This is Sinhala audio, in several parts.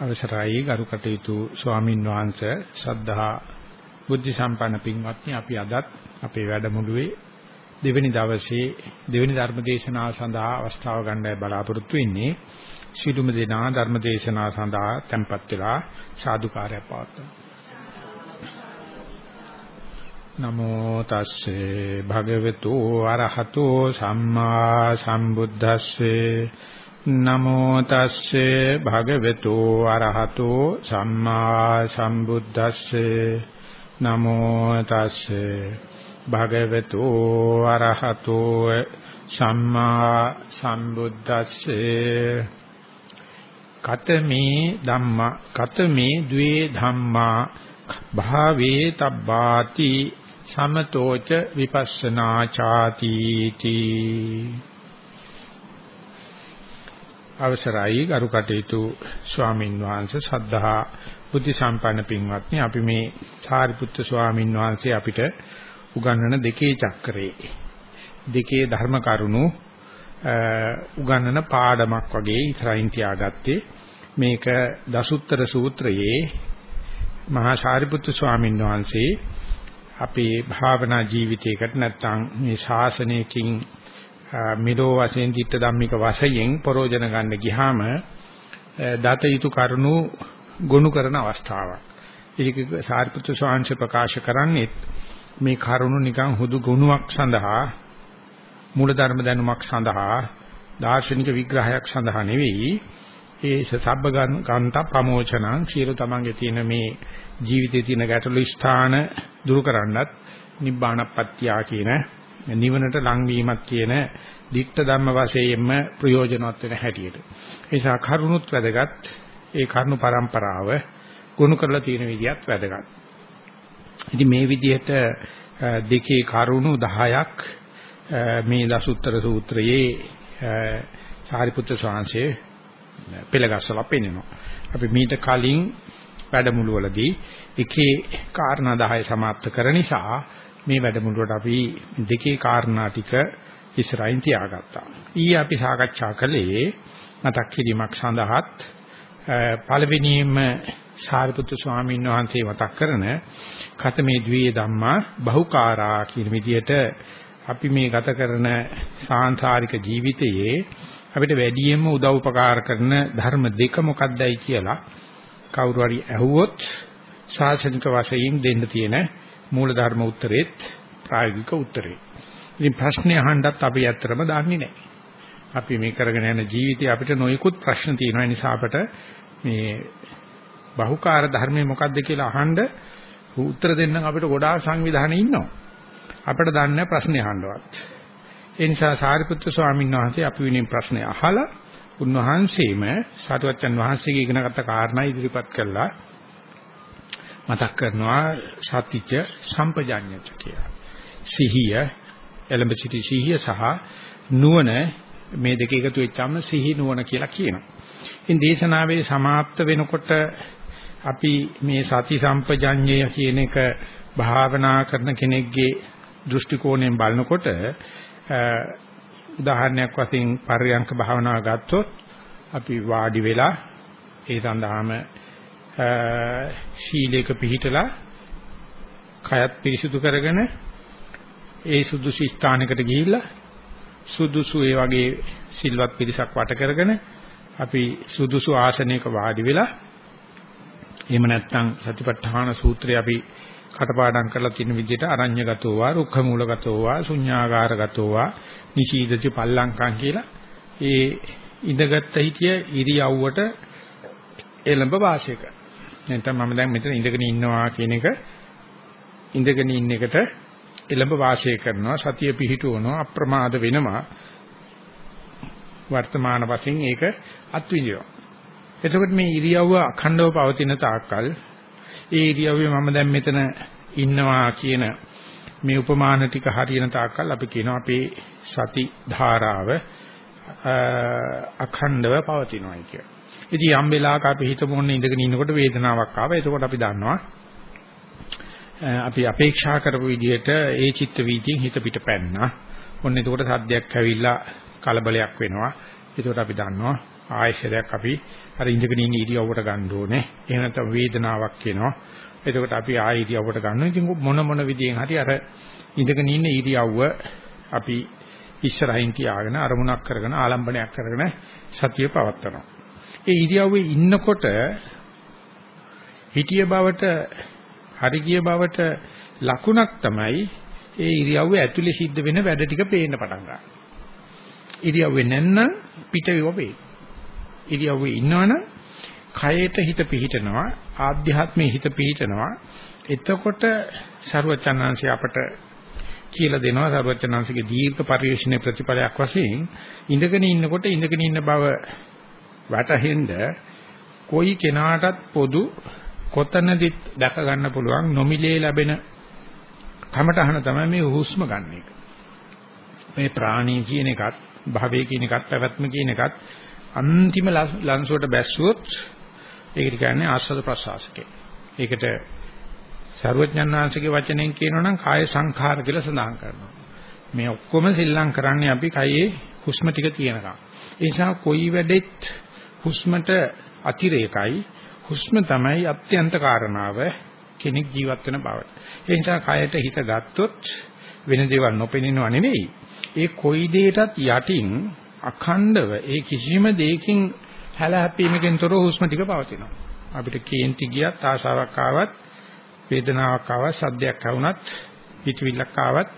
අවසරයි ගරු කටයුතු ස්වාමින් වහන්සේ ශ්‍රද්ධා බුද්ධ සම්පන්න පින්වත්නි අපි අදත් අපේ වැඩමුළුවේ දෙවෙනි දවසේ දෙවෙනි ධර්ම දේශනාව සඳහා අවස්ථාව ගන්නයි බලාපොරොත්තු වෙන්නේ. ශීලුම දෙනා ධර්ම දේශනාව සඳහා tempත් වෙලා සාදුකාරය පවත්වනවා නමෝ තස්සේ භගවතු අරහතෝ සම්මා සම්බුද්දස්සේ නමෝ තස්සේ භගවතු අරහතෝ සම්මා සම්බුද්දස්සේ. නමෝ තස්සේ භගවතු අරහතෝ සම්මා සම්බුද්දස්සේ. කතමේ ධම්මා කතමේ ද්වේ ධම්මා භාවේ තබ්බාති සමතෝච විපස්සනා ചാති තී අවසරයි ගරු කටයුතු ස්වාමින් වහන්සේ සද්ධා බුද්ධ සම්පන්න පින්වත්නි. අපි මේ සාරිපුත්‍ර ස්වාමින් වහන්සේ අපිට උගන්වන දෙකේ චක්‍රේ. දෙකේ ධර්ම කරුණු උගන්වන පාඩමක් වගේ ඉස්සරහින් තියාගත්තේ. මේක දසුත්තර සූත්‍රයේ මහා සාරිපුත්‍ර ස්වාමින් වහන්සේ අපේ භාවනා ජීවිතයකට නැත්නම් මේ ශාසනයකින් මිලෝ වශයෙන් ditta ධම්මික වශයෙන් ප්‍රෝජන ගන්න ගියාම දත යුතු කරුණු ගොනු කරන අවස්ථාවක්. ඒක සාරිපුත්‍ර ස්වාංශ ප්‍රකාශ කරන්නේ මේ කරුණු නිකන් හුදු ගුණයක් සඳහා මූල ධර්ම දැනුමක් සඳහා දාර්ශනික විග්‍රහයක් සඳහා නෙවෙයි ඒ සබ්බ ගන්ත ප්‍රමෝචනං සියලු තමන්ගේ තියෙන මේ ජීවිතයේ තියෙන ගැටළු ස්ථාන දුරු කරන්නත් නිබ්බාණපත්ත්‍යා කියන නිවනට ලංවීමක් කියන ditta ධම්ම වශයෙන්ම ප්‍රයෝජනවත් වෙන හැටියට. ඒ නිසා කරුණුත් වැදගත්. ඒ කරුණු પરම්පරාව ගොනු කරලා තියෙන විදිහත් වැදගත්. ඉතින් මේ විදිහට දෙකේ කරුණු 10ක් මේ දසුත්තර සූත්‍රයේ සාරිපුත්‍ර ස්වාමීන් පෙළගස්සලා පෙන්නනවා. අපි මීට කලින් වැඩමුළුවලදී එකේ කාරණා 10 සමාප්ත කර නිසා මේ වැඩමුළුවට අපි දෙකේ කාරණා ටික ඉස්සරහින් තියාගත්තා. ඊයේ අපි සාකච්ඡා කළේ මතක් කිරීමක් සඳහාත් පළවෙනියෙන්ම සාරිපුත්තු ස්වාමීන් වහන්සේ මතක් කරන කතමේ ද්විය ධම්මා බහුකාරා කියන විදිහට අපි මේ ගත කරන සාංශාරික ජීවිතයේ අපිට වැඩියෙන්ම උදව් උපකාර කරන ධර්ම දෙක මොකක්දයි කියලා කවුරු හරි ඇහුවොත් ශාසනික වශයෙන් දෙන්න තියෙන මූල ධර්ම උත්තරේත් ප්‍රායෝගික උත්තරේ. ඉතින් ප්‍රශ්නේ අහන්නත් අපි ඇත්තටම දන්නේ නැහැ. අපි මේ කරගෙන යන ජීවිතේ අපිට නොයෙකුත් ප්‍රශ්න තියෙනවා. ඒ නිසා අපට මේ බහුකාර්ය ධර්මයේ මොකක්ද කියලා අහන්න උත්තර දෙන්න අපිට ගොඩාක් සංවිධානය ඉන්නවා. අපිට දන්නේ ප්‍රශ්නේ අහන්නවත්. ඒ නිසා සාරිපුත්‍ර ස්වාමීන් වහන්සේ අපි විනින් ප්‍රශ්නේ අහලා උන්වහන්සේම සාරවත්යන් වහන්සේගේ ඉගෙනගත්ත කාරණා ඉදිරිපත් කළා. මතක් කරනවා සතිච්ච සම්පජාඤ්ඤත කියලා. සිහිය එළඹ සිටි සිහිය සහ නුවණ මේ දෙක එකතු වෙච්චාම සිහි නුවණ කියලා කියනවා. ඉතින් දේශනාවේ સમાપ્ત වෙනකොට අපි මේ සති සම්පජඤ්ඤය කියන එක භාවනා කරන කෙනෙක්ගේ දෘෂ්ටි කෝණයෙන් බලනකොට උදාහරණයක් වශයෙන් පර්යංක භාවනාව ගත්තොත් අපි වාඩි වෙලා ඒ සඳහාම ශීලයක පිහිටලා කයත් පිරිසුදු කරගෙන ඒ සුදුසු ස්ථානයකට ගිහිල්ලා සුදුසු ඒ වගේ සිල්වත් පිරිසක් වට කරගෙන අපි සුදුසු ආසනයක වාඩි වෙලා එහෙම නැත්නම් සතිපට්ඨාන සූත්‍රය අපි කටපාඩම් කරලා තියෙන විදිහට අරඤ්‍යගතෝ වා රුක්ඛමූලගතෝ වා ශුඤ්ඤාගාරගතෝ වා නිශීදති පල්ලංකම් කියලා ඒ ඉඳගත් හිතිය ඉරියව්වට එළඹ වාසය කරනවා. නැත්නම් මම දැන් මෙතන ඉඳගෙන ඉන්නවා කියන එක ඉඳගෙන ඉන්න එකට එළඹ වාසය කරනවා සතිය පිහිටුවනවා අප්‍රමාද වෙනවා. වර්තමාන වශයෙන් ඒක අත්විඳිනවා. එතකොට මේ ඉරියව්ව අඛණ්ඩව පවතින තාක්කල් ඒ ඉරියව්වේ මම දැන් මෙතන ඉන්නවා කියන මේ උපමාන ටික හරියන තාක්කල් අපි කියනවා අපේ සති ධාරාව අඛණ්ඩව පවතිනවා කියලා. ඉතින් යම් වෙලාවක අපි හිතමු ඔන්න ඉඳගෙන ඉන්නකොට වේදනාවක් ආවා. එතකොට අපි දන්නවා අපි අපේක්ෂා කරපු විදිහට ඒ චිත්ත වීතියෙන් හිත පිට පැන්නා. ඔන්න එතකොට සද්දයක් ඇවිල්ලා කලබලයක් වෙනවා. එතකොට අපි දන්නවා ආයශරයක් අපි අර ඉඳගෙන ඉන්න ඉරියව්වට ගන්න ඕනේ. එහෙම නැත්නම් වේදනාවක් එනවා. එතකොට අපි ආය ඉරියව්වට ගන්නවා. ඉතින් මොන මොන විදියෙන් හරි අර ඉඳගෙන ඉන්න ඉරියව්ව අපි ඉස්සරහින් තියාගෙන අරමුණක් කරගෙන ආලම්බනයක් කරගෙන සතිය පවත්වනවා. ඒ ඉරියව්වේ ඉන්නකොට හිටිය බවට හරිගිය බවට ලකුණක් තමයි ඒ ඉරියව්ව ඇතුලේ සිද්ධ වෙන වැඩ ටික පේන්න පටන් ගන්න. ඉරියව්වේ නැන්නම් පිටවෙව පේන. ඉරියව්වේ ඉන්නවනම් කයට හිත පිහිටනවා ආධ්‍යාත්මයේ හිත පිහිටනවා. එතකොට ਸਰවචනංශය අපට කියලා දෙනවා ਸਰවචනංශගේ දීර්ඝ පරිශ්‍රණයේ ප්‍රතිඵලයක් වශයෙන් ඉඳගෙන ඉන්නකොට ඉඳගෙන ඉන්න බව වැටහෙන්න කොයි කෙනාටත් පොදු කොතනදිත් දැක ගන්න පුළුවන් නොමිලේ ලැබෙන කමටහන තමයි මේ හුස්ම ගන්න එක. මේ ප්‍රාණී කියන එකත් භවයේ කියන එකත් පැවැත්ම කියන එකත් අන්තිම ලංසුවට බැස්සුවොත් ඒකට කියන්නේ ආස්වාද ප්‍රසආසකේ. ඒකට සර්වඥාන්සේගේ වචනෙන් කියනවා නම් කාය සංඛාර කියලා සඳහන් කරනවා. මේ ඔක්කොම සිල්ලම් කරන්නේ අපි කයේ හුස්ම ටික තියෙනකම්. ඒ නිසා කොයි වැඩෙත් හුස්මට අතිරේකයි හුස්ම තමයි අත්‍යන්ත කාරණාව කෙනෙක් ජීවත් වෙන බව. ඒ නිසා කයට හිත ගත්තොත් වෙන දේවල් නොපෙනෙනව නෙවෙයි. ඒ කොයි දෙයකටත් යටින් අඛණ්ඩව ඒ කිසිම දෙයකින් හැලහැප්පීමකින් තොර හුස්ම ටික පවතිනවා. අපිට කේන්ති ගියත් ආශාවක් ආවත් වේදනාවක් ආවත් සද්දයක් ආවුණත් පිටවිල්ලක් ආවත්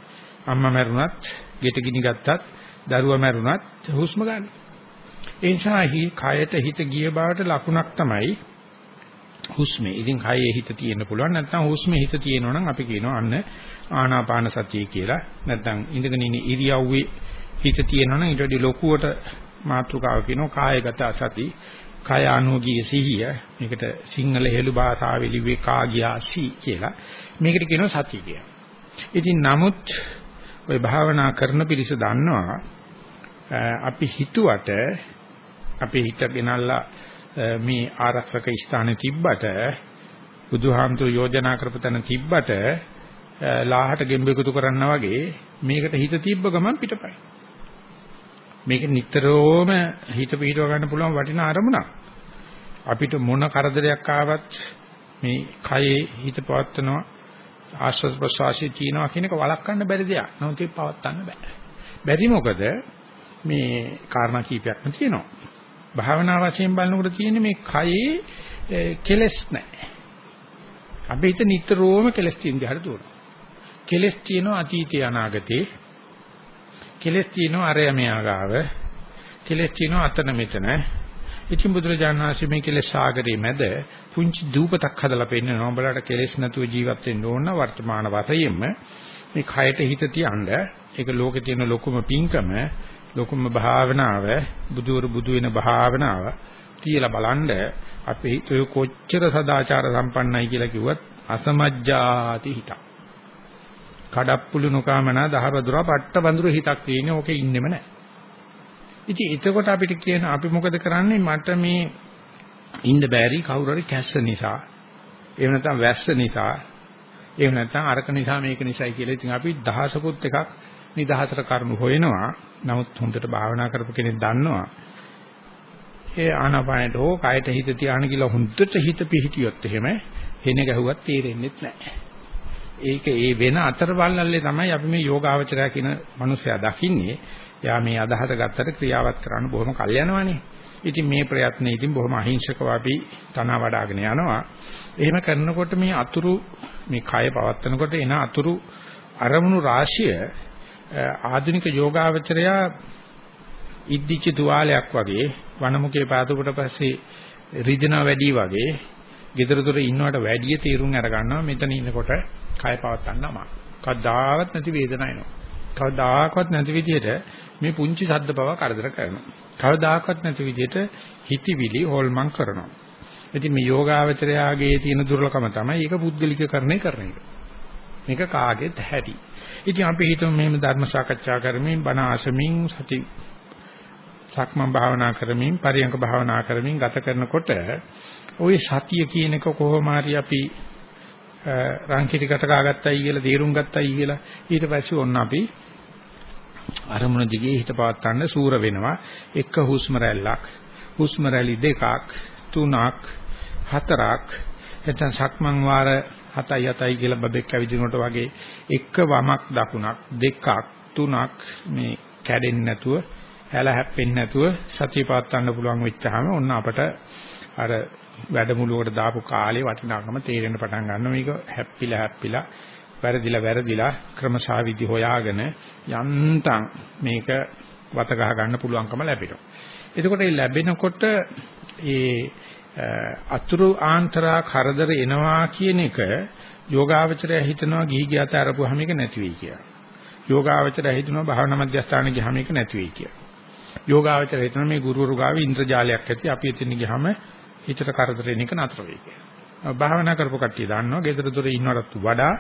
අම්මා මැරුණත් ගෙට ගිනි ගත්තත් දරුවා මැරුණත් හුස්ම ගන්න. ඒ නිසා හි කයට හිත ගිය බවට ලකුණක් තමයි හුස්මේ. ඉතින් කයේ හිත තියෙන්න පුළුවන් නැත්නම් හුස්මේ හිත තියෙනවා නම් අපි කියනවා අන්න ආනාපාන සතිය කියලා. නැත්නම් ඉඳගෙන ඉන්න ඉරියව්වේ හිත තියෙනවා නම් ඊට වඩා ලොකුවට මාතෘකාව කියනවා කායගත සති කය අනුගිය සිහිය මේකට සිංහල හෙළු භාෂාවෙ ලිව්වේ කාගියාසි කියලා මේකට කියනවා සතිය කියලා. ඉතින් නමුත් ওই භාවනා කරන පිරිස දන්නවා අපි හිතුවට අපේ හිත ගෙනල්ලා මේ ආරක්ෂක ස්ථානේ තිබ්බට බුදුහාමුදුරු යෝජනා කරපු තැන තිබ්බට ලාහට ගෙම්බෙකුතු කරන්නා වගේ මේකට හිත තිබ්බ ගමන් පිටපයි. මේක නිතරම හිත පිටව ගන්න පුළුවන් වටිනා අරමුණක්. අපිට මොන කරදරයක් ආවත් මේ කයේ හිත පවත්නවා ආශ්වාස ප්‍රශ්වාසයේ තියනවා කියන එක වළක්වන්න බැරි දෙයක්. නමුත් ඒක පවත්වන්න බෑ. බැරි මොකද මේ කාරණා කීපයක්ම තියෙනවා. භාවනා වශයෙන් බලනකොට තියෙන්නේ මේ කයේ කෙලස් නැහැ. අපි හිත නිතරම කෙලස් තියෙන දිහාට දුවනවා. කෙලස් තියෙනවා අතීතේ අනාගතේ කෙලස් තියෙනවා අරය මෙයා ගාව. කෙලස් තියෙනවා අතන මෙතන. ඉතින් බුදුරජාණන් වහන්සේ මේ කෙලස් සාගරේ මැද පුංචි දූපතක් හදලා පෙන්නනවා. උඹලට කෙලස් නැතුව ජීවත් වෙන්න ඕන වර්තමාන වශයෙන්ම මේ කයට හිත තියන්න ඒක ලෝකේ තියෙන ලොකුම පිංකම ලොකුම භාවනාව බුදුවරු බුදු වෙන භාවනාව කියලා බලනද අපේ හිත කොච්චර සදාචාර සම්පන්නයි කියලා කිව්වත් අසමජ්ජාති හිතක්. කඩප්පුළු නොකාමනා දහවදුරා පට්ට බඳුරු හිතක් තියෙන ඕකේ ඉන්නෙම නැහැ. ඉතින් එතකොට අපිට කියන අපි මොකද කරන්නේ මට මේ ඉන්න බෑරි කවුරු හරි කැස්ස නිසා එහෙම නැත්නම් වැස්ස නිසා එහෙම නැත්නම් අරක නිසා මේක නිසායි කියලා ඉතින් අපි දහසකුත් එකක් නිදහසට කරුණු හොයනවා නමුත් හොඳට භාවනා කරපු කෙනෙක් දන්නවා ඒ ආනාපානයට හෝ කායට හිත තියාන කියලා හොඳට හිත පිහිටියොත් එහෙම හෙන ගැහුවත් තේරෙන්නේ නැහැ ඒක ඒ වෙන අතරවල්ලල්ලේ තමයි අපි මේ යෝගාවචරය කියන මනුස්සයා දකින්නේ. එයා මේ අදහස ගත්තට ක්‍රියාවත් කරන්න බොහොම කල් යනවානේ. ඉතින් මේ ප්‍රයත්නේ ඉතින් බොහොම අහිංසකව අපි තනවා වඩ아가න යනවා. එහෙම කරනකොට මේ අතුරු මේ කය පවත්නකොට එන අතුරු අරමුණු රාශිය ආධුනික යෝගාවචරය ඉද්දිච්ච තුවාලයක් වගේ වනමුකේ පාදුකට පස්සේ රිදෙනා වැඩි වගේ gedara dora ඉන්නවට වැඩි තීරුම් අර ගන්නවා මෙතන ඉන්නකොට කය පවත්තන්න අමා. කවදාවත් නැති වේදනාවක් එනවා. කවදාකවත් නැති විදිහට මේ පුංචි සද්ද බව කරදර කරනවා. කවදාකවත් නැති විදිහට හිතවිලි හොල්මන් කරනවා. ඉතින් මේ යෝගාවචරයාගේ තියෙන දුර්ලභම තමයි ඒක පුද්ගලිකකරණය කරන එක. මේක කාගේත් හැටි. ඉතින් අපි හිතමු මෙහෙම ධර්ම සාකච්ඡා කරමින් බණ ආසමින් සති සක්මන් භාවනා කරමින් පරියංග භාවනා කරමින් ගත කරනකොට ওই සතිය කියන එක කොහොම හරි අපි රංකිටි කටකා ගත්තයි කියලා තීරුම් ගත්තයි කියලා ඊට පස්සේ ඔන්න අපි අරමුණ දිගේ හිත පවත්තන්න සූර වෙනවා එක හුස්ම රැල්ලක් හුස්ම රැලි දෙකක් තුනක් හතරක් නැත්නම් සක්මන් වාර 7යි 7යි කියලා බබෙක් ඇවිදිනකොට වගේ එක වමක් දකුණක් දෙකක් තුනක් මේ කැඩෙන්නේ නැතුව හැල හැප්පෙන්නේ නැතුව සතිය පවත්වන්න පුළුවන් වෙච්චාම ඔන්න අපට අර වැඩමුළුවකට දාපු කාලේ වටිනාකම තේරෙන්න පටන් ගන්නවා මේක හැප්පිලා හැප්පිලා වැරදිලා වැරදිලා ක්‍රමශාවිදි හොයාගෙන යන්තම් මේක වත ගහ ගන්න පුළුවන්කම ලැබෙනවා. එතකොට මේ ලැබෙනකොට ඒ අතුරු ආන්තරා කරදර එනවා කියන එක යෝගාවචරය හිතනවා ගිහි ගියත අරපුවාම මේක නැති වෙයි කියලා. යෝගාවචරය හිතනවා භාවනා මධ්‍යස්ථාන ගියාම මේක නැති වෙයි කියලා. යෝගාවචරය හිතනවා මේ ගුරුවරු ගාවේ ඉන්ද්‍රජාලයක් ඇති අපි එතන ගියාම හිතට කරදර එන එක නතර වෙයි කියලා. භාවනා කරපු කට්ටිය දන්නවා ගෙදර දොර ඉන්නවටත් වඩා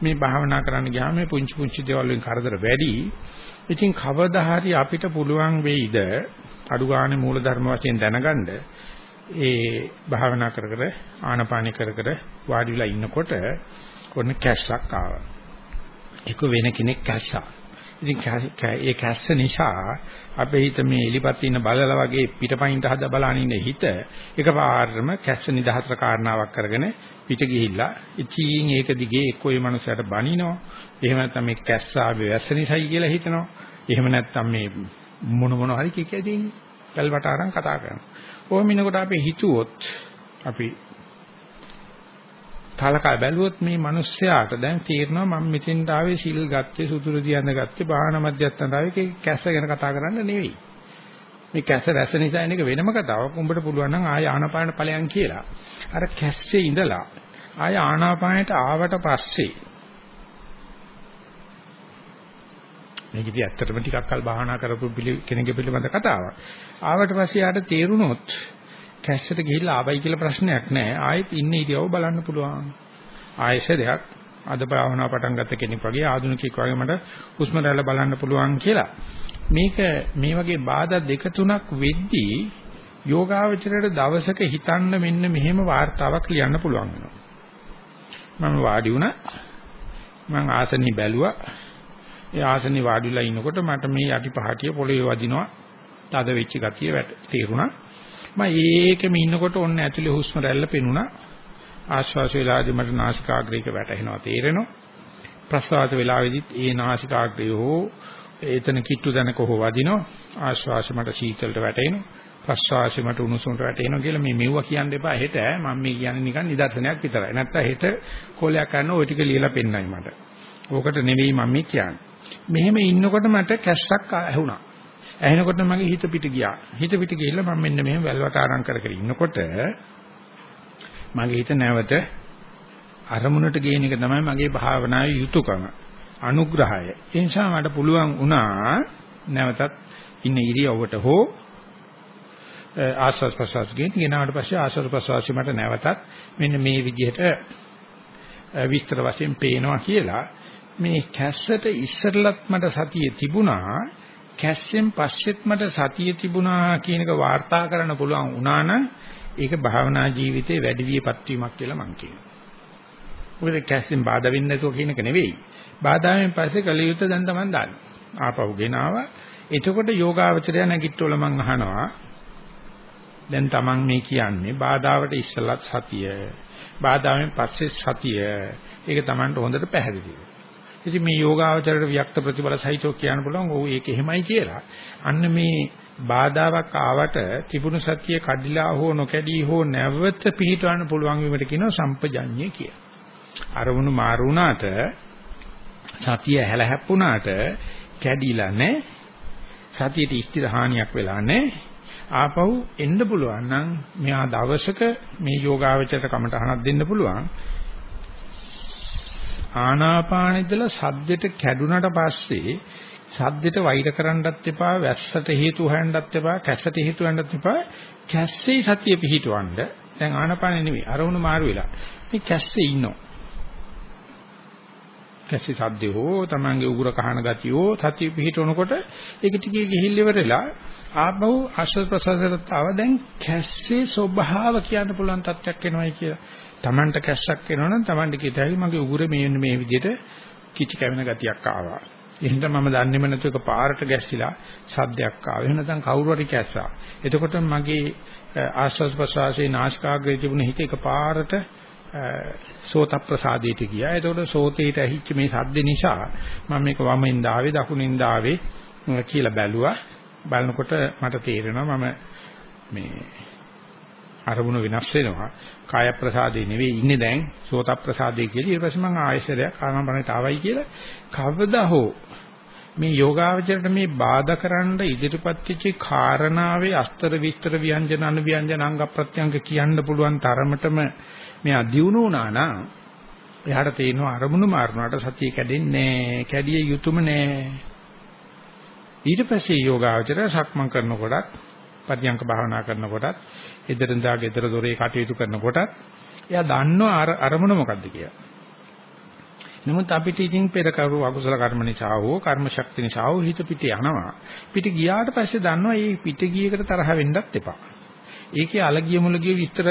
මේ භාවනා කරන්න ගියාම මේ පුංචි පුංචි දේවල් වලින් කරදර වැඩි. ඉතින් කවදා හරි අපිට පුළුවන් වෙයිද අඩු ගානේ මූල ධර්ම වශයෙන් දැනගන්න ඒ භාවනා කර කර ආනපානි කර කර වාඩි වෙලා ඉන්නකොට ඔන්න කැස්සක් ආවා. ඒක වෙන කෙනෙක් කැස්සා. ඉතින් ඒ කැස්ස නිසා අපේ හිත මේ එලිපත් ඉන්න බලලා වගේ පිටපයින්ට හද බලන ඉන්න හිත එකපාරටම කැස්ස නිදහතර කාරණාවක් කරගෙන පිට ගිහිල්ලා ඉතින් ඒක දිගේ එක්කෝ මේ මනුස්සයාට බනිනවා. එහෙම නැත්නම් මේ කැස්ස ආවේ වැස්ස නිසායි කියලා හිතනවා. එහෙම නැත්නම් මේ මොන මොන හරි කිකේදී කල්වට අරන් කතා කරනවා. කොහොම ඉන්නකොට අපි හිතුවොත් අපි කලකා බැලුවොත් මේ මිනිස්යාට දැන් තේරෙනවා මම මෙතෙන්ට ආවේ සිල් ගත්තේ සුදුරු දියඳ ගත්තේ බාහන මැදයන්ට ආවේ කැස්ස ගැන කතා කරන්න නෙවෙයි. මේ කැස්ස රැස් නිසා එන එක වෙනම කතාවක්. උඹට පුළුවන් නම් ආය ආනාපාන ඵලයන් කියලා. අර කැස්සේ ඉඳලා ආය ආනාපානයට ආවට පස්සේ මේක ඉතින් ඇත්තටම ටිකක් කල් භාවනා කරපු කෙනෙක්ගේ පිළිබඳ කතාවක්. ආවට පස්සේ යාට තේරුණොත් කැස්සට ගිහිල්ලා ආවයි කියලා ප්‍රශ්නයක් නැහැ. ආයෙත් ඉන්නේ ඉරියව බලන්න පුළුවන්. ආයෙසරයක් අද භාවනා පටන් ගත්ත කෙනෙක් වගේ ආධුනිකෙක් වගේ මට හුස්ම රැල්ල බලන්න පුළුවන් කියලා. මේක මේ වගේ බාධා දෙක තුනක් වෙද්දී යෝගාවචරයට දවසක හිතන්න මෙන්න මෙහෙම වார்த்தාවක් ලියන්න පුළුවන් වෙනවා. මම වාඩි වුණා. මම ආසනෙ බැලුවා. ඒ ආසනේ වාඩිලා ඉනකොට මට මේ යටි පහටිය පොළවේ වදිනවා. තද වෙච්ච ගතිය තේරුණා. මම ඒකෙම ඉන්නකොට ඔන්න ඇතුලේ හුස්ම රැල්ල පෙනුණා. ආශ්වාස වේලාවේදී මට නාසිකාග්‍රේක වැටෙනවා තේරෙනවා. ප්‍රශ්වාස වේලාවේදීත් ඒ නාසිකාග්‍රය හෝ එතන කිට්ටු දනක හෝ වදිනවා. ආශ්වාසය මට සීතලට වැටෙනවා. ප්‍රශ්වාසය මට උණුසුමට වැටෙනවා කියලා මේ මෙව්වා කියන්න එපා හෙට මම මේ කියන්නේ නිකන් නිදර්ශනයක් විතරයි. නැත්තම් හෙට කොලයක් කරන ওই ටික ලියලා පෙන්නයි මට. ඕකට නෙවෙයි මම මේ කියන්නේ. මෙහෙම ඉන්නකොට මට කැස්සක් ඇහුණා. ඇහෙනකොට මගේ හිත පිට ගියා. හිත පිට ගිහිල්ලා මම මෙන්න මෙහෙම වැල්වට ආරම් කර කර ඉන්නකොට මගේ හිත නැවත අරමුණට ගේන එක තමයි මගේ භාවනාවේ යුතුයකම. අනුග්‍රහය. ඒ නිසා මට පුළුවන් වුණා නැවතත් ඉන්න ඉරියව්වට හෝ ආස්වාස් ප්‍රසවාස ගෙන් ගෙනාවට පස්සේ ආස්වාස් ප්‍රසවාසي මට නැවතත් මෙන්න මේ විදිහට විස්තර වශයෙන් පේනවා කියලා මේ කැස්සට ඉස්සරලත් මට සතිය තිබුණා කැස්සෙන් පස්සෙත් මට සතිය තිබුණා කියන එක වාර්තා කරන්න පුළුවන් වුණා නම් ඒක භාවනා ජීවිතේ වැඩි වියපත් වීමක් කියලා මම කියනවා. මොකද කැස්සෙන් බාධා වෙන්නේ නැතුව කියන එක නෙවෙයි. බාධාවෙන් පස්සේ කලියුත් දැන් තමයි දාන්නේ. ආපහු ගෙනාව. එතකොට යෝගාවචරය නැගිට්ටෝල මං අහනවා. දැන් Taman මේ කියන්නේ බාධාවට ඉස්සලත් සතිය. බාධාවෙන් පස්සේ සතිය. ඒක Tamanට හොඳට පැහැදිලියි. ඉතින් මේ යෝගාවචරයට වික්ත ප්‍රතිබල සහිතව කියන්න පුළුවන් ඔව් ඒක එහෙමයි කියලා. අන්න මේ බාධාවක් ආවට තිබුණු සතිය කඩිලා හෝ නොකැඩී හෝ නැවත පිහිටවන්න පුළුවන් වීමට කියනවා සම්පජඤ්ඤය කියලා. අරමුණු මාරු වුණාට සතිය හැලහැප්පුණාට කැඩිලා නැහැ. සතියට ස්ථිර හානියක් වෙලා නැහැ. ආපහු එන්න පුළුවන් නම් මෙහා දවසක මේ යෝගාවචරයට කමටහනක් දෙන්න පුළුවන්. ආනාපානෙදලා සද්දෙට කැඩුනට පස්සේ සද්දෙට වෛර කරන්නත් එපා වැස්සට හේතු හොයන්නත් එපා කැස්සට හේතු හොයන්නත් එපා. කැස්සේ සතිය පිහිටවන්න. දැන් ආනාපානෙ නෙමෙයි අරමුණු මාරු වෙලා. මේ කැස්සේ ඉන්නෝ කැස්සේ සද්දේ හෝ තමන්ගේ උගුර කහන ගතියෝ සතිය පිහිටවනකොට ඒක ටිකේ ගිහිල් ඉවරලා ආපහු ආශ්වාස ප්‍රශ්වාසයට ආව. දැන් කැස්සේ ස්වභාව කියන්න පුළුවන් තත්යක් එනවයි කියලා. Tamanට කැස්සක් එනවනම් Tamanට කියතයි මගේ උගුරේ මේ මේ විදිහට කිචි කැවෙන ගතියක් ආවා. එහෙනම් මම දන්නේම නැතු එක පාරට ගැස්සිලා සද්දයක් ආවා. එහෙම නැත්නම් කවුරු හරි කැස්සා. එතකොට මගේ ආස්වාස් ප්‍රසවාසයේ නාසිකාග්‍රේ තිබුණ හිත එක පාරට සෝත ප්‍රසාදයට ගියා. එතකොට සෝතේට ඇහිච්ච මේ සද්ද නිසා මම මේක වමෙන් දාවේ දකුණෙන් දාවේ කියලා බැලුවා. බලනකොට මට තේරෙනවා මම මේ අරමුණ වෙනස් වෙනවා. කාය ප්‍රසාදේ නෙවෙයි ඉන්නේ දැන් සෝත ප්‍රසාදේ කියලා. ඊට පස්සේ මම ආයශරයක් ආනපනට ආවයි කියලා කවදා හෝ මේ යෝගාවචරයට මේ බාධා කරන්න ඉදිරිපත් වෙච්ච කාරණාවේ අස්තර විස්තර ව්‍යංජන අනු ව්‍යංජන අංග ප්‍රත්‍යංග කියන්න පුළුවන් තරමටම මෙයා දියුණු වුණා නම් එයාට තේරෙනවා අරමුණු මාරුණාට සතිය කැඩෙන්නේ නැහැ කැඩිය යුතුයම නැහැ ඊට පස්සේ යෝගාවචරය සක්මන් කරනකොටත් පරියංක භාවනා කරනකොටත් ඊතරින්දා ගෙදර දොරේ කටයුතු කරනකොටත් එයා දන්නවා අරමුණ මොකද්ද කියලා නමුත් අපිට ඉතින් පෙර කරු අකුසල කර්ම නිසා හෝ කර්ම ශක්තිය නිසා හෝ හිත පිට යනවා. පිට ගියාට පස්සේ දන්නවා මේ පිට ගියකට තරහ වෙන්නත් එපා. ඒකේ අලගිය මුලගිය විස්තර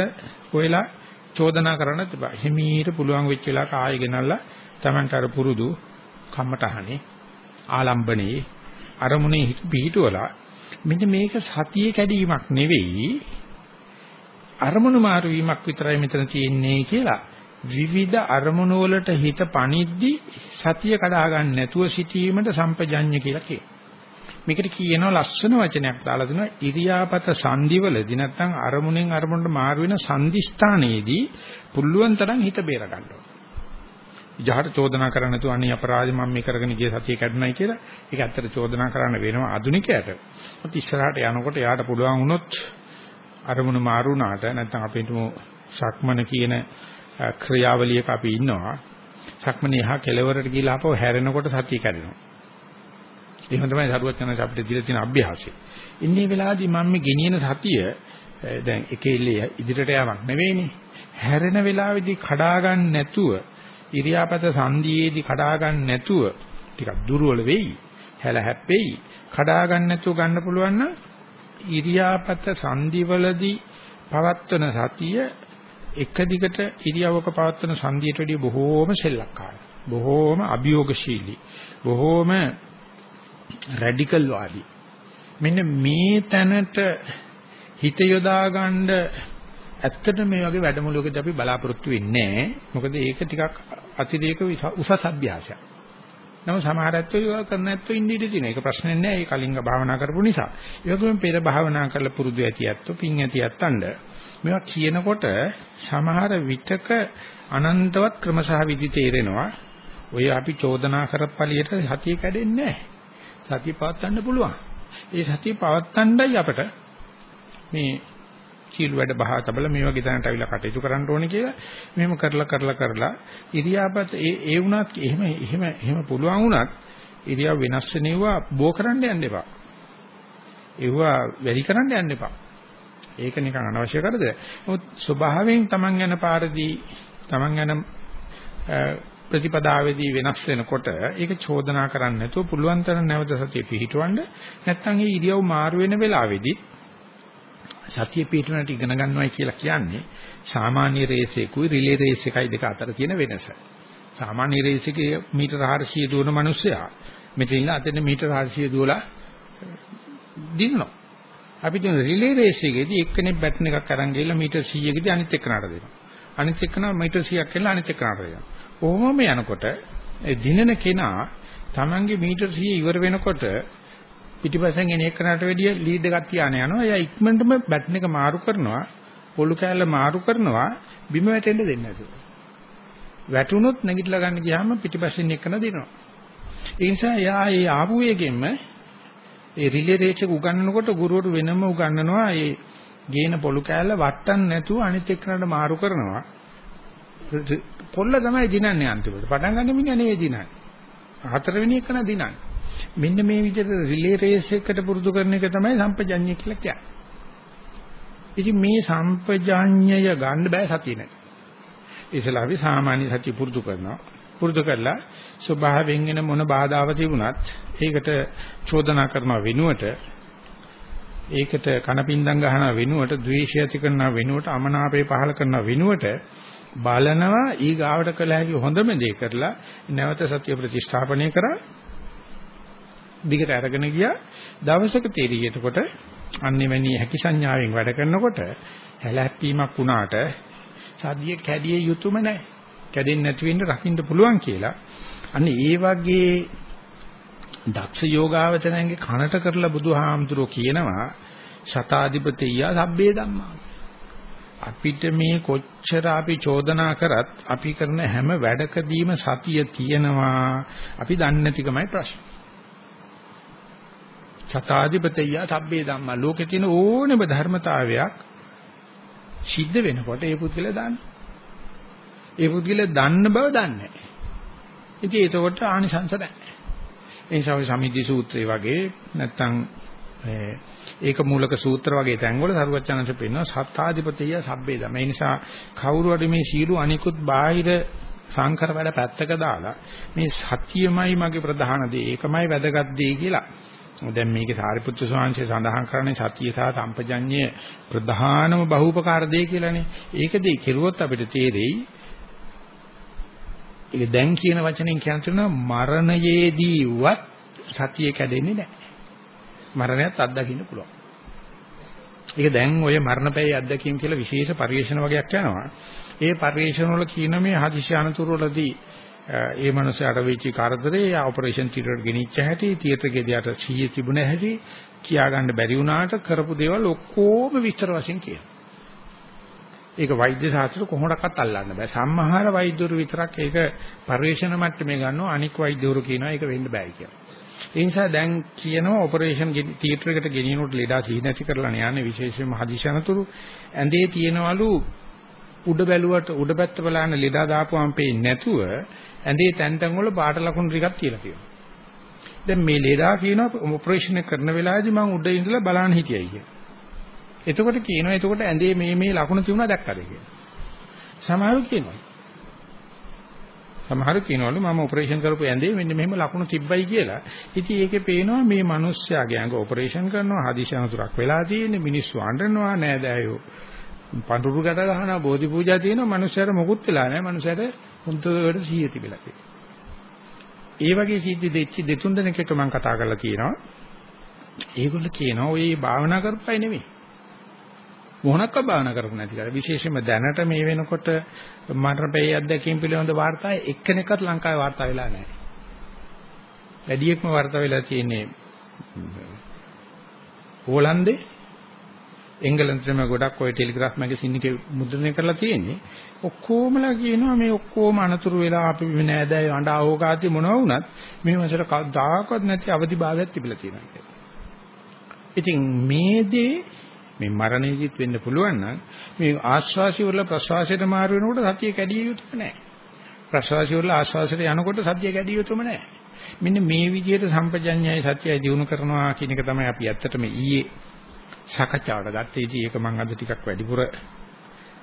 හොයලා චෝදනා කරන්නත් එපා. හිමීට පුළුවන් වෙච්ච වෙලාවක ආයෙ ගෙනල්ලා Tamanට අර පුරුදු කම්මටහනේ ආලම්බනේ අරමුණේ හිත පිහිටුවලා මෙන්න මේක සතියේ කැඩීමක් නෙවෙයි අරමුණු මාරු වීමක් විතරයි මෙතන තියෙන්නේ කියලා විවිධ අරමුණු වලට හිත පනිද්දි සතිය කඩා ගන්න නැතුව සිටීමට සම්පජඤ්ඤ කියලා කියනවා. මේකට කියනවා ලස්සන වචනයක් දාලා තිනවා ඉරියාපත සංදිවලදී නැත්නම් අරමුණෙන් අරමුණට මාරු වෙන සංදිස්ථානයේදී පුළුවන් තරම් හිත බේර ගන්න ඕනේ. ඉජහට චෝදනා කරන්න නැතුව අනේ අපරාධ මම මේ කරගෙන ගිය සතිය කැඩුනයි කියලා ඒක ඇත්තට චෝදනා කරන්න වෙනවා ආදුනිකයට. මොකද ඉස්සරහට යනකොට යාට පුළුවන් වුණොත් අරමුණු මාරු වුණාට නැත්නම් අපිට සක්මන කියන ක්‍රියාවලියක අපි ඉන්නවා. සක්මනේ එහා කෙලවරට ගිහිලා ආපහු හැරෙනකොට සතිය කැඩෙනවා. එහෙම තමයි දරුවත් යන අපිට දීලා තියෙන අභ්‍යාසය. ඉන්නේ වෙලාවේදී මම මේ ගෙනියන සතිය දැන් එකෙල්ලේ ඉදිරියට යamak නෙවෙයිනේ. හැරෙන වෙලාවේදී කඩා ගන්න නැතුව ඉරියාපත සංදීයේදී කඩා ගන්න නැතුව ටිකක් දුර්වල වෙයි. හැල හැප්පෙයි. කඩා ගන්න නැතුව ගන්න පුළුවන් නම් ඉරියාපත සංදිවලදී පවත්වන සතිය එක දිගට ඉරියව්වක පවත්වන සංදියට වැඩිය බොහෝම සෙල්ලක්කාරයි. බොහෝම අභියෝගශීලී. බොහෝම රැඩිකල් වාදී. මෙන්න මේ තැනට හිත යොදා ගන්න ඇත්තට මේ වගේ වැඩමුළුවකදී අපි බලාපොරොත්තු වෙන්නේ නැහැ. මොකද ඒක ටිකක් අතිරේක උසස් අභ්‍යාසයක්. නමුත් සමහර ඇත්තෝ ඒවා කරන්න ඇත්තෝ ඉන්නේ ඉඳී තියෙන. ඒක ප්‍රශ්නේ නැහැ. ඒ කලින්ග භාවනා කරපු නිසා. ඒ වගේම පෙර භාවනා කරලා පුරුදු ඇති ඇත්තෝ පිං ඇති ඇත්තන්ඩ මේවා කියනකොට සමහර විතක අනන්තවත් ක්‍රමසහ විදි තේරෙනවා. ඔය අපි චෝදනා කරපලියට සතිය කැඩෙන්නේ නැහැ. සතිය පවත්වන්න පුළුවන්. ඒ සතිය පවත්වන්නයි අපට මේ සීල වැඩ බහා තබල මේ වගේ තැනට අවිලා කටයුතු කරන්න ඕනේ කියලා මෙහෙම කරලා කරලා කරලා ඉරියාපත ඒ ඒ වුණත් එහෙම එහෙම එහෙම පුළුවන් වුණත් ඉරියාව වෙනස් වෙනවා බෝ කරන්න යන්න එපා. ඒවා වැඩි කරන්න යන්න එපා. ඒක නිකන් අනවශ්‍ය කරද? නමුත් ස්වභාවයෙන් Taman යන පාරදී Taman යන ප්‍රතිපදාවේදී වෙනස් වෙනකොට ඒක චෝදනා කරන්න නැතුව පුළුවන් තරම් නැවත සතිය පිහිටවන්න නැත්නම් ඒ ඉරියව් මාරු වෙන වෙලාවේදී සතිය පිහිටුනට ඉගෙන ගන්නවයි කියලා කියන්නේ සාමාන්‍ය රේස් එකකුයි රිලේ රේස් එකයි දෙක අතර තියෙන වෙනස. සාමාන්‍ය රේස් එකේ මීටර 400 දුවන මිනිස්සයා මෙතන ඉන්න අතන මීටර 400 දුවලා දිනනවා. අපි දුන රිලේ රේස් එකේදී එක්කෙනෙක් බැටන් එකක් අරන් ගිහලා මීටර් 100කදී අනිත් එක්කනට දෙනවා. අනිත් එක්කන මීටර් 100ක් කියලා අනිත් එක්කනට දෙනවා. කොහොමම යනකොට ඒ දිනන කෙනා Tamange මීටර් 100 ඉවර වෙනකොට පිටිපස්සෙන් එන එක්කනට වැඩිය ලීඩ් එකක් තියාන යනවා. එයා ඉක්මනටම බැටන් එක මාරු කරනවා. පොළු කෑල්ල මාරු කරනවා. බිම වැටෙන්න දෙන්නේ නැතුව. වැටුනොත් නැගිටලා ගන්න ගියාම පිටිපස්සෙන් එක්කන දෙනවා. ඒ නිසා එයා ඒ ආපු එකෙන්ම ඒ රිලේ රේස් එක උගන්වනකොට ගුරුවරු වෙනම උගන්වනවා ඒ ගේන පොළු කෑල්ල වට්ටන්න නැතුව අනිත් එක්කනට මාරු කරනවා. පොල්ල තමයි දිනන්නේ අන්තිමට. පටන් ගන්න මිනිහා නෙවෙයි දිනන්නේ. හතරවෙනි එකන දිනන්නේ. මෙන්න මේ විදිහට රිලේ රේස් එකකට පුරුදු කරන එක තමයි සම්පජඤ්ඤය කියලා කියන්නේ. ඉතින් මේ සම්පජඤ්ඤය ගන්න බෑ සතිය නැති. ඉතලා අපි සාමාන්‍ය සතිය පුරුදු කරනවා. පුරුදු කරලා ස්වභාවයෙන් එන මොන බාධාව තිබුණත් ඒකට චෝදනා කරන වෙනුවට ඒකට කනපින්දම් ගහන වෙනුවට ද්වේෂය ඇති කරන වෙනුවට අමනාපය පහල කරන වෙනුවට බලනවා ඊ ගාවට කළ හැකි හොඳම දේ කරලා නැවත සත්‍ය ප්‍රතිස්ථාපනය කරා දිගට අරගෙන ගියා දවසක තේරී එතකොට අන්නේවැනි හැකි සංඥාවෙන් වැඩ කරනකොට හැලහැප්පීමක් වුණාට සතිය කැඩිය යුතුයම නැහැ. කැඩෙන්නේ නැති වෙන්න රකින්න පුළුවන් කියලා. අන්න ඒ වගේ දක්ෂ යෝගාවචරයන්ගේ කනට කරලා බුදුහාමුදුරෝ කියනවා සතාධිපතිය සබ්බේ ධම්මා. අපිට මේ කොච්චර අපි චෝදනා කරත් අපි කරන හැම වැඩකදීම සතිය තියෙනවා. අපි දන්නේ නැතිකමයි ප්‍රශ්නේ. සතාධිපතිය සබ්බේ ධම්මා ලෝකේ තියෙන ඕනෙම ධර්මතාවයක් සිද්ධ වෙනකොට ඒ පුද්ගලයා දන්නේ. ඒ පුද්ගලයා දන්න බව දන්නේ නැහැ. ඉතින් ඒකට ආනිසංස නැහැ. ඒ නිසා ඔය සමිද්ධි සූත්‍රය වගේ නැත්තම් ඒක මූලක සූත්‍ර වගේ තැන්වල සරුවචනංශ පෙන්නන සත්තාධිපතිය සබ්බේ ධම. ඒ නිසා කවුරු හරි මේ සීළු අනිකුත් බාහිර සංකර වැඩ පැත්තක දාලා මේ සත්‍යමයි මගේ ප්‍රධාන දේ. ඒකමයි වැදගත් දේ කියලා දැන් මේකේ සාරිපුත්‍ර ස්වාමීන් සඳහන් කරන්නේ සතිය සහ සම්පජඤ්ඤය ප්‍රධානම බහූපකාර දෙය කියලානේ. ඒකදී කෙරුවොත් අපිට තේරෙයි. ඒක දැන් කියන වචනෙන් කියනවා මරණයේදීවත් සතිය කැඩෙන්නේ නැහැ. මරණයත් අත්දකින්න පුළුවන්. ඒක දැන් ඔය මරණපෑයි අත්දැකීම් කියලා විශේෂ පරිශන වගේක් යනවා. ඒ පරිශන වල කියන මේ හදිසි අනතුරු වලදී ඒ මනුස්සයාට වෙච්ච කරදරේ ඔපරේෂන් තියටර් ගෙනිච්ච හැටි තියටර් ගෙදයට 100 තිබුණ හැටි කියාගන්න බැරි වුණාට කරපු දේවල් ඔක්කොම විස්තර වශයෙන් කියනවා. ඒක වෛද්‍ය ශාස්ත්‍ර කොහොමඩක්වත් අල්ලන්න බෑ. සම්මහාර වෛද්‍යවරු විතරක් ඒක පරිශන මට්ටමේ ගන්නවා අනික් වෛද්‍යවරු කියනවා ඒක වෙන්න බෑ කියලා. ඒ නිසා දැන් කියනවා ඔපරේෂන් තියටර් එකට ගෙනියනකොට ලෙඩා සීහ නැති කරලා යන්නේ විශේෂයෙන්ම හදිසියනතුරු ඇඳේ තියෙනවලු උඩ බැලුවට උඩ පැත්ත බලන්න ලෙඩා දාපුවම පේන්නේ නැතුව ඇඳේ තැන් තැන් වල පාට ලකුණු ටිකක් තියලා තියෙනවා. දැන් මේ ලේඩා කියනවා ඔපරේෂන් එක කරන වෙලාවේදී මම උඩ ඉඳලා බලන්න හිටියයි කියලා. එතකොට කියනවා එතකොට ඇඳේ මේ මේ ලකුණු තියුණා දැක්කද කියලා. සමහරු කියනවා. සමහරු කියනවලු මම ඔපරේෂන් කරපු ඇඳේ මෙන්න මෙහෙම ලකුණු තිබ්බයි කියලා. ඉතින් ඒකේ පේනවා මේ මිනිස්යාගේ ඇඟ ඔපරේෂන් කරනවා හදිසි අනතුරක් වෙලා තියෙන්නේ මිනිස්සු අඬනවා නෑදෑයෝ. පඳුරු ගැට ගහනවා බෝධි පූජා තියෙනවා මිනිස්සුන්ට මොකුත් වෙලා නැහැ. මිනිස්සුන්ට හොඳට සිහිය තිබිලා තියෙනවා. ඒ වගේ සිද්ධි දෙච්ච දෙතුන් දෙනෙක් එක්ක මම කතා කරලා තියෙනවා. ඒගොල්ලෝ කියනවා ඔය භාවනා කරපයි නෙමෙයි. මොහොනක්ක භාවනා කරපු නැති කර විශේෂයෙන්ම දැනට මේ වෙනකොට මරණපේ අධ්‍යක්ෂින් පිළිබඳ වාර්තා එක්කෙනෙක්වත් ලංකාවේ වාර්තා වෙලා නැහැ. වැඩියෙක්ම වාර්තා වෙලා තියෙන්නේ පෝලන්දේ එංගලන්තෙම ගොඩක් ඔය ටෙලිග්‍රාෆ් මැගසින් එකේ මුද්‍රණය කරලා තියෙන්නේ. ඔක්කොමලා කියනවා මේ ඔක්කොම අනතුරු වෙලා අපි නෑදෑය අඬ ආවෝකාති මොනවා වුණත් මේ වසර කවදාකවත් නැති අවදිභාවයක් තිබිලා තියෙනවා කියලා. ඉතින් මේ දේ මේ මරණයේදීත් වෙන්න පුළුවන් නම් මේ ආශ්වාසය වල ප්‍රශ්වාසයට මාරු වෙනකොට සතිය කැඩිය යුතුම නැහැ. ප්‍රශ්වාසය වල ආශ්වාසයට යනකොට සතිය කැඩිය යුතුම නැහැ. මෙන්න මේ විදිහට සම්පජඤ්ඤයයි සත්‍යයයි දිනු කරනවා කියන එක තමයි අපි ඇත්තටම ඊයේ සාකච්ඡාවට ගත්තේ. ඉතින් ඒක මම අද ටිකක් වැඩිපුර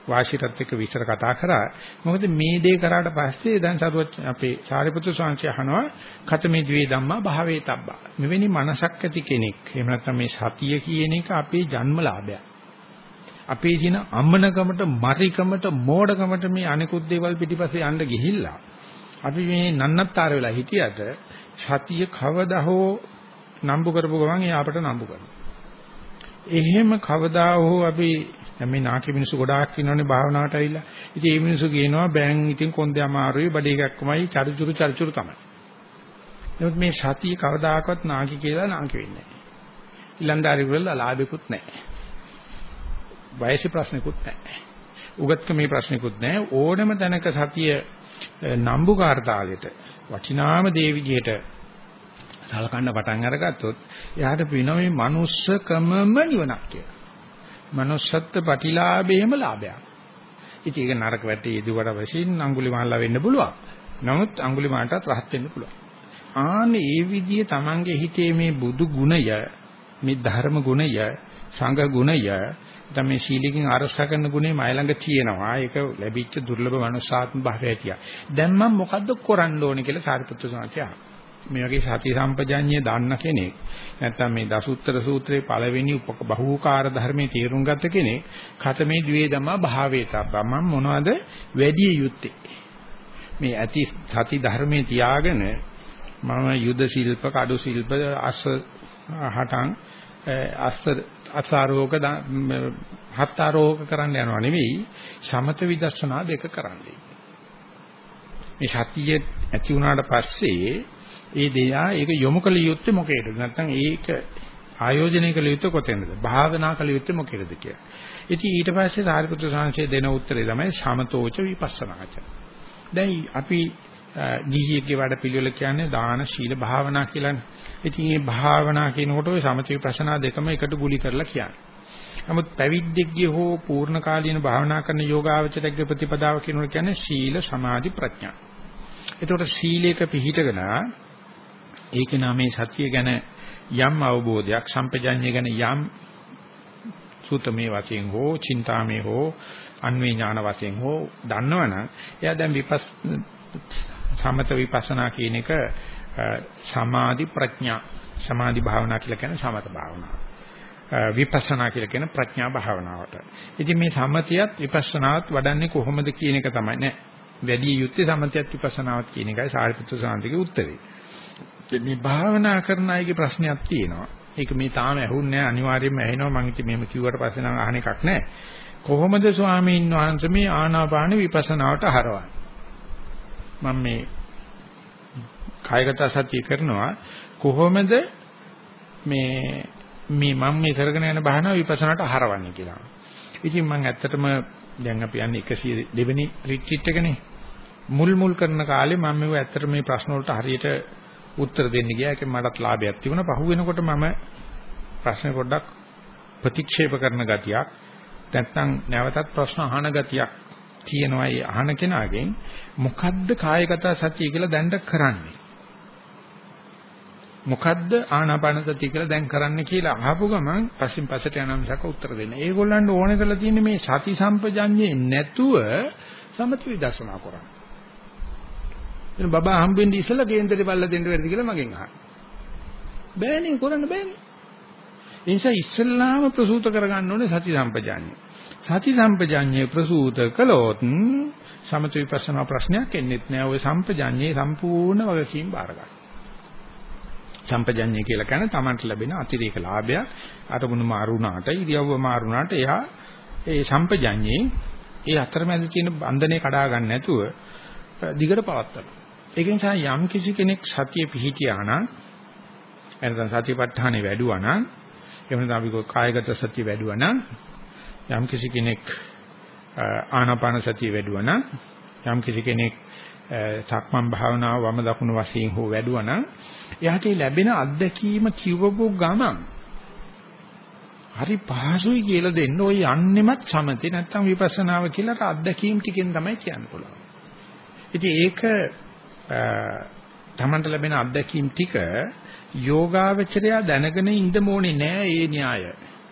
වාසියටත් එක්ක විස්තර කතා කරා. මොකද මේ දේ කරාට පස්සේ දැන් සරුවත් අපේ සාරිපුත්‍ර ස්වාමීන් අහනවා කතමේ ද්වේ ධම්මා භාවේ තබ්බා. මෙවැනි මනසක් ඇති කෙනෙක්. එහෙම නැත්නම් මේ සතිය කියන එක අපේ ජන්මලාභයක්. අපේ දින අම්මනකමට, මරිකමට, මෝඩකමට මේ අනිකුත් දේවල් පිටිපස්සේ යන්න ගිහිල්ලා අපි මේ නන්නත්තර වෙලා හිටියට සතිය කවදා හෝ නම්බු කරපු ගමන් ඒ අපට නම්බු කරනවා. එහෙම කවදා හෝ අපි දැන් මේ නාකි මිනිස්සු ගොඩාක් ඉන්නෝනේ භාවනාවට ඇවිල්ලා. ඉතින් මේ මිනිස්සු කියනවා බෑන් ඉතින් කොන්දේ අමාරුයි බඩේ එකක්මයි චරිචුරු චරිචුරු තමයි. නමුත් මේ සතිය කවදාකවත් නාකි කියලා නාකි වෙන්නේ නැහැ. ඊලන්දාරි වල ලාභෙකුත් නැහැ. වයසේ ප්‍රශ්නකුත් නැහැ. උගත්කමේ ප්‍රශ්නකුත් නැහැ. ඕනම තැනක සතිය නම්බුකාර්තාලෙට වටිනාම දේ විදිහට සලකන්න පටන් අරගත්තොත් එයාට පින මේ manussකමම නිවනක් කියලා. manussත්ත්ව ප්‍රතිලාභේම ලාභයක්. ඉතින් ඒක නරක වැටේ ඉදුවට වශයෙන් අඟුලිමාලලා වෙන්න පුළුවන්. නමුත් අඟුලිමාලටත් රහත් වෙන්න පුළුවන්. ආන්නේ ඒ විදිහේ Tamange හිතේ මේ බුදු ගුණය, මේ ධර්ම ගුණය, සංඝ ගුණය, තමයි සීලකින් අරසා කරන ගුණේ මයි ළඟ තියෙනවා. ඒක ලැබිච්ච දුර්ලභ මනුස්සාත්ම භාවය ඇතිය. දැන් මම මොකද්ද කරන්න ඕනේ කියලා සාරිපුත්‍ර සාන්තිය මේ වගේ සති සම්පජාඤ්ඤය දන්න කෙනෙක් නැත්නම් මේ දසුත්තර සූත්‍රයේ පළවෙනි උපක බහූකාර ධර්මයේ තේරුම් ගත්ත කෙනෙක් ඛතමේ ද්වේ ධම්මා භාවේතබ්බ මම මොනවද? වැඩි යුත්තේ. මේ ඇති සති ධර්මයේ තියාගෙන මම යුද ශිල්ප, කඩු ශිල්ප, අස්ස හටන් අස්ස අසාරෝග හතරෝග කරන්න යනවා නෙවෙයි සමත විදර්ශනා දෙක කරන්නේ. මේ සතිය ඇති වුණාට පස්සේ ඒ දෙයා ඒක යොමු කළ යුත්තේ මොකේද? නැත්නම් ඒක ආයෝජනය කළ යුත්තේ කොතැනද? භාවනා කළ යුත්තේ මොකේද කියලා. ඉතින් ඊට පස්සේ සාරිපුත්‍ර සංශය දෙන උත්තරේ තමයි සමතෝච විපස්සනාච. දැන් අපි ගිහියෙක්ගේ වැඩ පිළිවෙල කියන්නේ දාන ශීල භාවනා කියලානේ. ඉතින් මේ භාවනා කියනකොට ওই සමථ විපස්සනා දෙකම එකට ගුලි කරලා කියන්නේ. නමුත් පැවිද්දෙක්ගේ හෝ පූර්ණ කාලීන භාවනා කරන යෝගාවචරයේ ප්‍රතිපදාව කියනකොට කියන්නේ ශීල සමාධි ප්‍රඥා. එතකොට සීලයක පිහිටගෙන ඒක නාමේ සතිය ගැන යම් අවබෝධයක් සම්පජඤ්ඤය ගැන යම් සූතමේ වශයෙන් හෝ චින්තාමේ හෝ අන්වේ ඥාන වශයෙන් හෝ දන්නවනම් එයා දැන් විපස් සමත විපස්සනා කියන එක සමාධි ප්‍රඥා සමාධි භාවනා කියලා කියන්නේ සමත භාවනාව. විපස්සනා කියලා කියන ප්‍රඥා භාවනාවට. ඉතින් මේ සමතියත් විපස්සනාවත් වඩන්නේ කොහොමද කියන එක තමයි නේ. වැඩි යුත්තේ සමතියත් විපස්සනාවත් කියන එකයි සාරිපුත්‍ර සාන්තිගේ උත්තරේ. මේ භාවනා කරන අයගේ ප්‍රශ්නයක් තියෙනවා. ඒක මේ තාම ඇහුන්නේ නැහැ අනිවාර්යයෙන්ම ඇහෙනවා මම ඉතින් මෙහෙම කිව්වට පස්සේ නම් අහන එකක් නැහැ. කොහොමද ස්වාමීන් වහන්සේ මේ ආනාපාන විපස්සනාවට හරවන්නේ? මම මේ කායගත සතිය කරනවා කොහොමද මේ මේ මම මේ කරගෙන යන භාවනාව විපස්සනාට හරවන්නේ කියලා. ඉතින් මම ඇත්තටම දැන් අපි යන්නේ 102 වෙනි රිට්‍රීට් එකනේ. මුල් මුල් කරන කාලේ මම මේව ඇත්තට මේ ප්‍රශ්න වලට හරියට උත්තර දෙන්න ගියා. ඒකෙන් මටත් ලාභයක් තිබුණා. පහු වෙනකොට මම ප්‍රශ්න පොඩ්ඩක් ප්‍රතික්ෂේප කරන ගතියක් නැත්නම් නැවතත් ප්‍රශ්න අහන ගතියක් තියෙනවා ඒ අහන කෙනාගෙන් මොකද්ද කායගත සතිය කියලා දැන්ද කරන්නේ මොකද්ද ආනාපාන සතිය කියලා දැන් කරන්න කියලා අහපු ගමන් පස්සෙන් පස්සට යනවා මිසක උත්තර දෙන්න. ඒගොල්ලන්ට ඕනේ කරලා තියෙන්නේ මේ සති සම්පජඤ්ඤේ නැතුව සමථ විදර්ශනා කරන්න. එන බබා හම්බෙන්නේ ඉස්සලා කේන්දරේ බල්ලා දෙන්න වෙරද කියලා මගෙන් අහනවා. බෑනේ කරන්න බෑනේ. ඒ නිසා ඉස්සල්ලාම ප්‍රසූත කරගන්න ඕනේ සති සම්පජාඤ්ඤය. සති සම්පජාඤ්ඤය ප්‍රසූත කළොත් සමථ විපස්සනා ප්‍රශ්නයක් එන්නේ නැහැ. ওই සම්පජාඤ්ඤේ සම්පූර්ණ වගකීම් බාර ගන්න. සම්පජඤ්ඤය කියලා කියන්නේ Tamanට ලැබෙන අතිරේක ලාභයක්. අරමුණු මාරුණාට, ඉරියව්ව මාරුණාට එයා ඒ සම්පජඤ්ඤේ ඒ අතරමැද තියෙන බන්ධනේ කඩා ගන්න නැතුව දිගට පවත්තනවා. ඒක නිසා යම් කිසි කෙනෙක් සතිය පිහිටියා නම් එනසම් සතිපට්ඨානෙ වැඩුවා නම් එහෙම නැත්නම් අපි කායගත සතිය වැඩුවා නම් යම් කිසි කෙනෙක් ආනාපාන සතිය වැඩුවා නම් යම් කිසි කෙනෙක් සක්මන් භාවනාව වම දකුණු වශයෙන් හෝ වැඩුවා නම් එයාට ලැබෙන අත්දැකීම කිව්වපු ගමන් හරි පහසුයි කියලා දෙන්න ඔය යන්නෙමත් සමතේ නැත්තම් විපස්සනාව කියලා අත්දැකීම් ටිකෙන් තමයි කියන්න පුළුවන්. ඉතින් ඒක තමන්ට ලැබෙන අත්දැකීම් ටික යෝගාවචරය දැනගෙන ඉන්න ඕනේ නෑ ඒ න්‍යාය.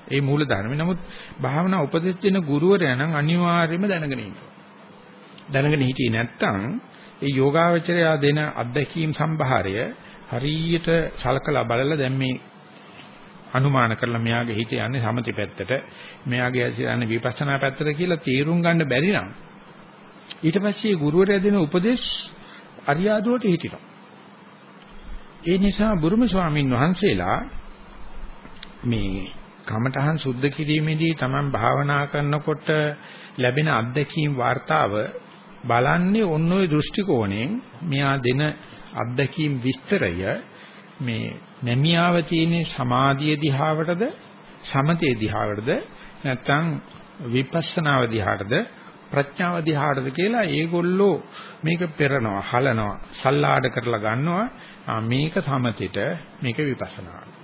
ඒ මූල ධර්ම. නමුත් භාවනා උපදෙස් දෙන ගුරුවරයා නම් අනිවාර්යයෙන්ම දැනගෙන ඉන්නවා. දැනගෙන හිටියේ නැත්තම් ඒ යෝගාවචරය දෙන අත්දැකීම් සම්භාරය හරියට සලකලා බලලා දැන් මේ අනුමාන කරලා මෙයාගේ හිත යන්නේ සමති පැත්තට මෙයාගේ හිත යන්නේ විපස්සනා පැත්තට කියලා තීරුම් ගන්න බැරි නම් ඊට පස්සේ ගුරුවරයා දෙන උපදේශ අරියාදුවට හිටිනවා. ඒ නිසා බුරුම ස්වාමින් වහන්සේලා මේ කමඨහන් සුද්ධ කිරීමේදී Taman භාවනා කරනකොට ලැබෙන අත්දැකීම් වார்த்தාව බලන්නේ ඔන්න ඔය දෘෂ්ටි කෝණයෙන් මෙයා දෙන අත්දැකීම් විස්තරය මේ නැමියාව තියෙන සමාධිය දිහාවටද සමතේ දිහාවටද නැත්නම් විපස්සනාව දිහාටද ප්‍රඥාව දිහාටද කියලා ඒගොල්ලෝ මේක පෙරනවා හලනවා සල්ලාඩ කරලා ගන්නවා මේක සමතෙට මේක විපස්සනාට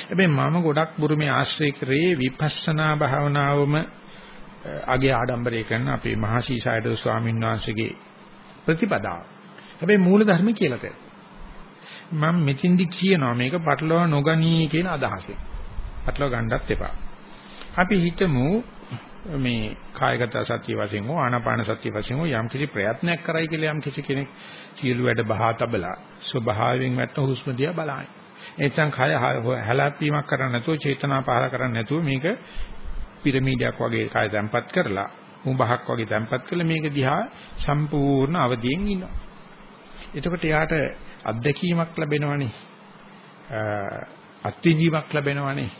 හැබැයි මම ගොඩක් බුරුමේ ආශ්‍රය කරේ විපස්සනා භාවනාවම අගේ ආඩම්බරය කරන අපේ මහසීසායද ස්වාමීන් වහන්සේගේ ප්‍රතිපදාව. හැබැයි මූල ධර්ම කියලා තියෙනවා. මම මෙතින්දි කියනවා මේක පටලවා නොගනී කියන අදහසෙන්. පටලවා ගන්නත් එපා. අපි හිතමු මේ කායගත සතිය වශයෙන් හෝ ආනාපාන සතිය වශයෙන් හෝ යම්කිසි ප්‍රයත්නයක් කරයි කියලා යම්කිසි කෙනෙක් සියලු වැඩ බහා තබලා ස්වභාවයෙන් වැටෙන හුස්ම දිහා බලائیں. එතෙන් කය හැලපීමක් කරන්නේ නැතුව චේතනා පහල කරන්නේ නැතුව මේක පිරමීඩයක් වගේ කය තැම්පත් කරලා උඹහක් වගේ තැම්පත් කරලා මේක දිහා සම්පූර්ණ අවදියෙන් ඉන්නවා. එතකොට යාට අත්දැකීමක් ලැබෙනවනේ. අත්විඳීමක් ලැබෙනවනේ.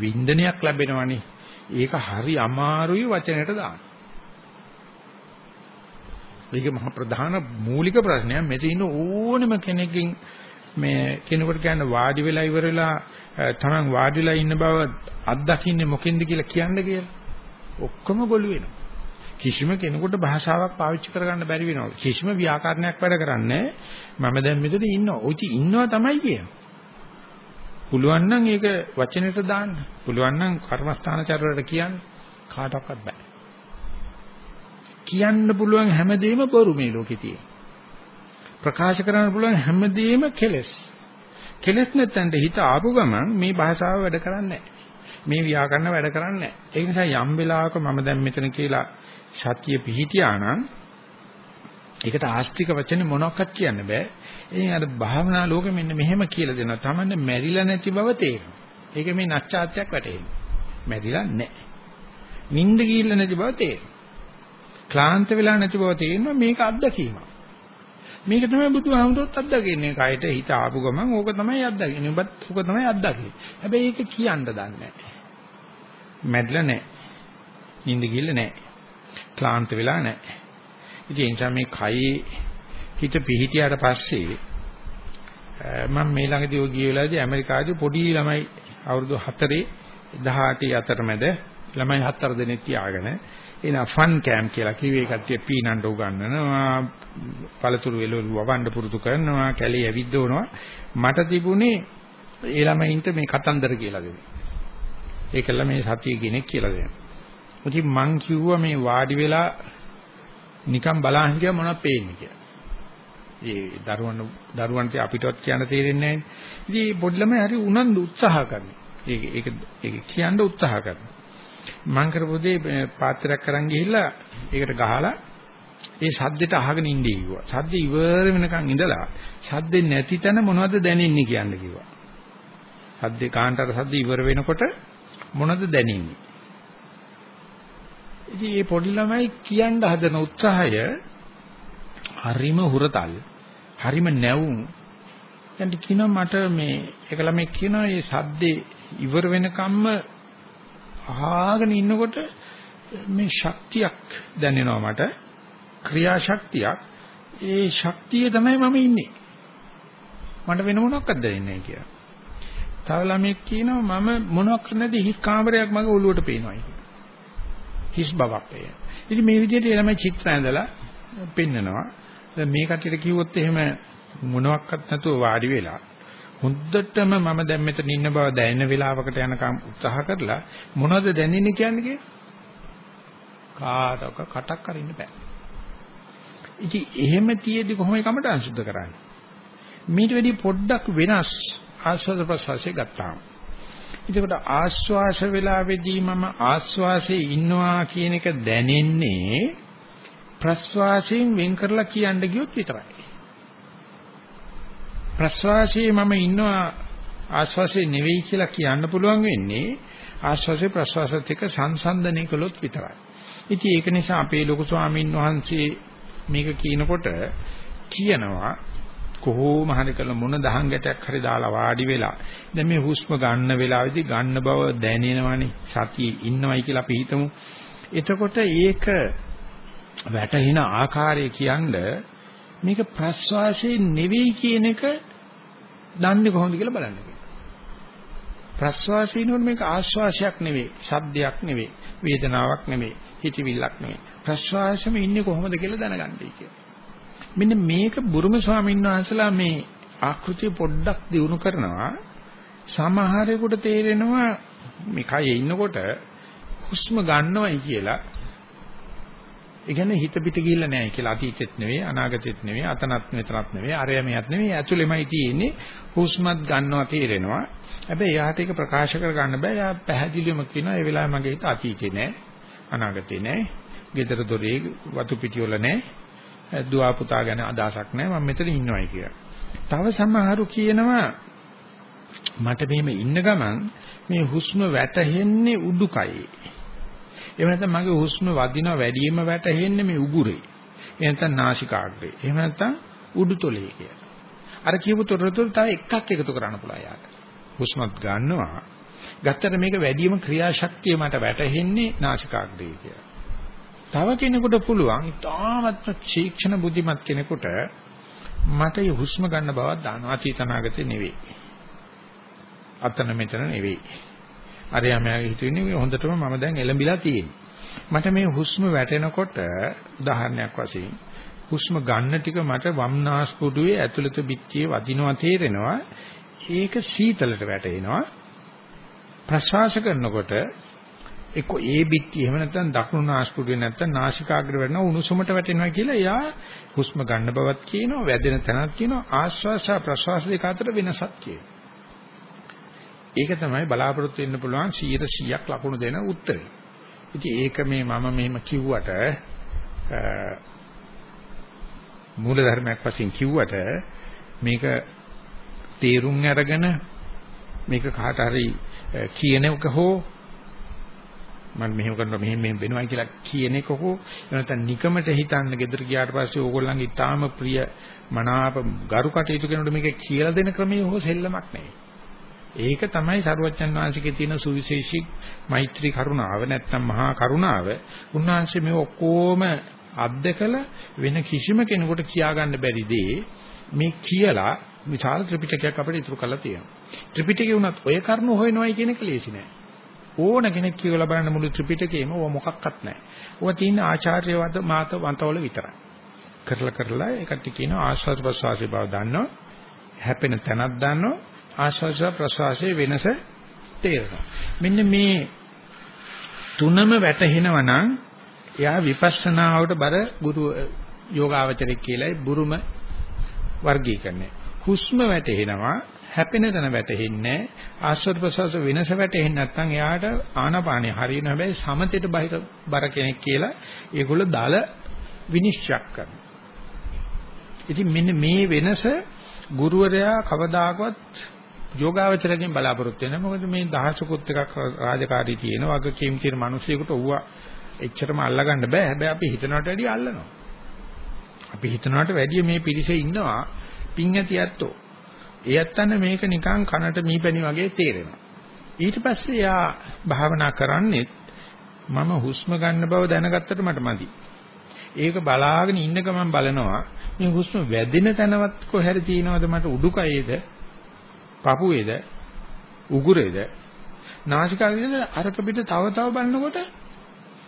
වින්දනයක් ලැබෙනවනේ. ඒක හරි අමාරුයි වචනයට දාන්න. ඒක මහ ප්‍රධාන මූලික ප්‍රශ්නයක්. මෙතන ඉන්න ඕනම කෙනෙක්ගෙන් මේ කෙනෙකුට කියන්න වාඩි වෙලා ඉවර වෙලා තමන් වාඩි වෙලා ඉන්න බව අත්දකින්නේ මොකෙන්ද කියලා කියන්න කියලා. ඔක්කොම ගොළු වෙනවා. කිසිම කෙනෙකුට භාෂාවක් පාවිච්චි කරගන්න බැරි වෙනවා. කිසිම ව්‍යාකරණයක් වැඩ කරන්නේ මම දැන් මෙතන ඉන්නවා. ඔය ඉන්නවා තමයි කියන්නේ. පුළුවන් නම් ඒක වචනෙට දාන්න. පුළුවන් නම් කර්මස්ථානචරවලට කියන්න කාටවත් බෑ. කියන්න පුළුවන් හැමදේම බොරු මේ ලෝකේ තියෙන. ප්‍රකාශ කරන්න පුළුවන් හැමදේම කෙලස්. කෙලස් නැත්නම් හිත ආපු ගමන් මේ භාෂාව වැඩ කරන්නේ මේ ව්‍යාකරණ වැඩ කරන්නේ ඒ නිසා යම් වෙලාවක මම දැන් මෙතන කියලා සතිය පිහිටියා නම් ඒකට ආස්තික වචනේ මොනවක්වත් කියන්න බෑ. ඉතින් අර භාවනා ලෝකෙ මෙන්න මෙහෙම කියලා දෙනවා. Tamanne මැරිලා නැති බව තේරෙනවා. ඒක මේ නැච්චාත්‍යයක් වැටෙනවා. මැරිලා නැහැ. නිින්ද ගිහිල්ලා නැති බව තේරෙනවා. ක්ලාන්ත වෙලා නැති බව තේරෙනවා මේක අත්දැකීමක්. මේක තමයි බුදුහාමුදුරුවෝත් අත්දකින්නේ. කයට හිත ආපු ගමන් ඕක තමයි අත්දකින්නේ. ඔබත් ඕක තමයි අත්දකින්නේ. හැබැයි ඒක කියන්න දන්නේ නැහැ. මැරිලා නැහැ. නිින්ද ගිහිල්ලා නැහැ. ක්ලාන්ත වෙලා නැහැ. ඉතින් ඒ නිසා මේ කයේ හිත පිහිටියාට පස්සේ මම මේ ළඟදී ඔය ගිය වෙලාවේදී ඇමරිකාවේ පොඩි ළමයි අවුරුදු 4 18 අතරමැද ළමයි හතර දෙනෙක් තියාගෙන එන ෆන් කැම්ප් කියලා කිව්වේ කට්ටිය පීනන්න උගන්වනවා පළතුරු එළවලු වවන්න පුරුදු කරනවා කැලේ ඇවිද්දවනවා මට තිබුණේ ඒ ළමයින්ට මේ කතන්දර කියලා දෙන්න. ඒකල මේ සතිය කෙනෙක් කියලා දෙන්න. ඉතින් මං කිව්වා මේ වාඩි වෙලා නිකන් බලහන් කිය මොනවද පේන්නේ කියලා. ඒ දරුවන් දරුවන්ට අපිටවත් කියන්න තේරෙන්නේ නැහැ. ඉතින් පොඩි ළමයි හරි උනන්දු උත්සාහ කරනවා. ඒක ඒක ඒක කියන්න උත්සාහ කරනවා. මං කරපු දේ පාත්‍රයක් කරන් ගිහිල්ලා ඒකට ගහලා ඒ ශබ්දෙට අහගෙන ඉන්නේ කිව්වා. ශබ්ද ඉවර වෙනකන් ඉඳලා ශබ්දෙ නැති තැන මොනවද දැනෙන්නේ කියන්න කිව්වා. ශබ්දේ කාන්ටර ශබ්ද ඉවර වෙනකොට මොනවද දැනෙන්නේ? ඉතින් මේ පොඩි ළමයි කියන්න හදන උත්සාහය හරිම හුරතල් හරිම නැවුම් දැන් කියනවා මට මේ එක ළමෙක් කියනවා මේ සද්දේ ඉවර වෙනකම්ම අහගෙන ඉන්නකොට මේ ශක්තියක් දැනෙනවා මට ක්‍රියාශක්තියක් ඒ ශක්තිය තමයි මම ඉන්නේ මට වෙන මොනවක්වත් දැනෙන්නේ නැහැ කියලා. තව ළමෙක් කියනවා මම මොනවක් නැති හිස් කාමරයක් මගේ ඔළුවට පේනවා කියලා. හිස් බවක් වේ. ඉතින් මේ විදිහට ළමයි චිත්‍ර ඇඳලා පෙන්නනවා. දැන් මේ කටියට කිව්වොත් එහෙම මොනවත් නැතුව වාඩි වෙලා හොඳටම මම දැන් මෙතන ඉන්න බව දැනෙන වෙලාවකට යනකම් උත්සාහ කරලා මොනවද දැනෙන්නේ කියන්නේ කිය? කාටක කටක් අරින්න බෑ. ඉතින් එහෙම තියේදී කොහොමද කමටහන් සුද්ධ කරන්නේ? මීට වැඩි පොඩ්ඩක් වෙනස් ආස්වාද ප්‍රසවාසය ගත්තාම. එතකොට ආස්වාස වේලාවේදී මම ආස්වාසේ ඉන්නවා කියන එක දැනෙන්නේ ප්‍රස්වාසයෙන් වෙන් කරලා කියන්න ගියොත් විතරයි. ප්‍රස්වාසයේ මම ඉන්නවා ආස්වාසේ නෙවෙයි කියලා කියන්න පුළුවන් වෙන්නේ ආස්වාසේ ප්‍රස්වාසත් එක්ක සංසන්දනය කළොත් විතරයි. ඉතින් ඒක නිසා අපේ ලොකු ස්වාමීන් වහන්සේ මේක කියනකොට කියනවා කොහොම හරි කළ මොන දහං ගැටයක් හරි දාලා වාඩි වෙලා දැන් මේ හුස්ම ගන්න වෙලාවේදී ගන්න බව දැනෙනවනේ සතියේ ඉන්නවයි කියලා අපි හිතමු එතකොට ඒක වැටෙන ආකාරය කියන්නේ මේක ප්‍රස්වාසයේ නෙවෙයි කියන එක දන්නේ කොහොමද කියලා බලන්න ප්‍රස්වාසීනෝട് මේක ආශ්වාසයක් නෙවෙයි, ශබ්දයක් නෙවෙයි, වේදනාවක් නෙවෙයි, හිතවිල්ලක් නෙවෙයි. ප්‍රස්වාසෙම ඉන්නේ කොහොමද කියලා දැනගන්නයි කියන්නේ. මෙන්න මේක බුරුම ස්වාමීන් වහන්සේලා මේ ආකෘතිය පොඩ්ඩක් දිනු කරනවා. සමහරෙකුට තේරෙනවා මේ කයේ ඉන්නකොට හුස්ම ගන්නවයි කියලා. ඒ කියන්නේ හිත පිට ගිහිල්ලා නැහැ කියලා අතීතෙත් නෙවෙයි අනාගතෙත් නෙවෙයි අතනත් මෙතනත් නෙවෙයි අරය මෙයත් නෙවෙයි ඇතුළෙමයි තියෙන්නේ. හුස්මත් ගන්නවා තේරෙනවා. හැබැයි යාට ඒක ප්‍රකාශ කර ගන්න බෑ. යා පැහැදිලිවම කියනවා ඒ වෙලාවේ මගේ හිත අතීතේ නෑ අනාගතේ නෑ gedara dore වතු පිටිවල නෑ දුව පුතා ගැන අදහසක් නෑ මම මෙතන ඉන්නවයි කියලා. තව සමහරු කියනවා මට මෙහෙම ඉන්න ගමන් මේ හුස්ම වැටෙන්නේ උඩුකයේ. එහෙම නැත්නම් මගේ හුස්ම වදිනවා වැඩියෙන්ම වැටෙන්නේ මේ උගුරේ. එහෙම නැත්නම් නාසිකාග්‍රේ. එහෙම නැත්නම් උඩුතොලේ කියලා. අර කියපු තොරතුරු තව එකක් එකතු කරන්න පුළුවන් යාට. හුස්මත් ගන්නවා. ගත්තට මේක වැඩිම ක්‍රියාශක්තිය මට වැටහෙන්නේ නාසිකාග්‍රේ කියලා. තව කෙනෙකුට පුළුවන් තාමත් ශීක්ෂණ බුද්ධිමත් කෙනෙකුට මට හුස්ම ගන්න බවක් දානවා අතීතනාගතේ නෙවෙයි. අතන මෙතන නෙවෙයි. අර යමයාගේ හිතුවේ හොඳටම මම දැන් එළඹිලා තියෙන්නේ. මට මේ හුස්ම වැටෙනකොට උදාහරණයක් වශයෙන් හුස්ම ගන්න ටික මට වම්නාස්පුඩුවේ ඇතුළත පිටියේ වදිනවා තේරෙනවා. ඒක සීතලට වැටෙනවා. ප්‍රශ්වාස කරනකොට එක්ක ඒ පිටිය එහෙම නැත්නම් දකුණු නාස්පුඩුවේ නැත්නම් නාසිකාග්‍ර වෙන උණුසුමට වැටෙනවා කියලා එයා හුස්ම ගන්න බවත් කියනවා වැදෙන තැනක් කියනවා ආශ්වාස ප්‍රශ්වාස දෙක අතර වෙනසක් කියනවා. ඒක තමයි බලාපොරොත්තු වෙන්න පුළුවන් 100ක් ලකුණු දෙන උත්තරේ. ඉතින් ඒක මේ මම මෙහෙම කිව්වට මූල ධර්මයක් වශයෙන් කිව්වට මේක තේරුම් අරගෙන මේක කාට හරි කියන එක හෝ මම මෙහෙම කරනවා මෙහෙම මෙහෙම වෙනවා කියලා කියන එක හෝ නැත්නම් නිකමට හිතන්න ගෙදර ගියාට පස්සේ ඕගොල්ලන්ගේ ඊටාම ප්‍රිය මනාප ගරු කටයුතු කරනකොට මේක කියලා දෙන ක්‍රමයේ හෝ සෙල්ලමක් නෙවෙයි. ඒක තමයි සරුවච්චන් වහන්සේගේ තියෙන සුවිශේෂී මෛත්‍රී කරුණාව නැත්නම් මහා කරුණාව. උන්වහන්සේ මේ ඔක්කොම අත්දකලා වෙන කිසිම කෙනෙකුට කියාගන්න බැරි දේ මේ කියලා විශාල ත්‍රිපිටකයක් අපිට ඉතුරු කරලා තියෙනවා. ත්‍රිපිටකේ වුණත් ඔය කරුණු හොයනවා කියන එක ලේසි නෑ. ඕන කෙනෙක් කියවලා බලන්න මුළු ත්‍රිපිටකේම ඕව මොකක්වත් නෑ. ඕවා තියෙන ආචාර්යවද මාත වන්තවල විතරයි. කරලා කරලා ඒකට කියනවා ආස්වාද ප්‍රසවාසයේ බව දන්නවා. හැපෙන තැනක් දන්නවා. ආස්වාද ප්‍රසවාසයේ වෙනස තේරෙනවා. මෙන්න මේ තුනම වැටහෙනවා නම් එයා විපස්සනාවට බර ගුරු යෝගාවචරෙක් කියලායි බුරුම වර්ගීකරණය. හුස්ම වැටෙනවා හැපෙන තැන වැටෙන්නේ ආශ්වාස ප්‍රශ්වාස වෙනස වැටෙන්නේ නැත්නම් එයාට ආනාපානෙ හරියන හැබැයි සමතේට බහිර බර කෙනෙක් කියලා ඒගොල්ලෝ දාල විනිශ්චය කරනවා. ඉතින් මෙන්න මේ වෙනස ගුරුවරයා කවදාකවත් යෝගාවචරයෙන් බලාපොරොත්තු වෙනවා. මොකද මේ දහසකුත් එකක් රාජකාරී තියෙන වගකීම් තියෙන මිනිස්සුයෙකුට ඌව එච්චරම අල්ලගන්න බෑ. හැබැයි අපි හිතනවට වැඩිය අල්ලනවා. අපි හිතනවට වැඩිය මේ පිරිසේ ඉන්නවා පිං ඇති ඇත්තෝ. ඒ ඇත්තන්න මේක නිකන් කනට මීපැණි වගේ තේරෙනවා. ඊට පස්සේ යා භාවනා කරන්නේ මම හුස්ම ගන්න බව දැනගත්තට මට මදි. ඒක බලාගෙන ඉන්න ගමන් බලනවා මේ හුස්ම වැදෙන තැනවත් කොහෙද තියෙනවද මට උඩුකයේද පපුවේද උගුරේද නාසිකාග්‍රේද අරක පිට තව තව බලනකොට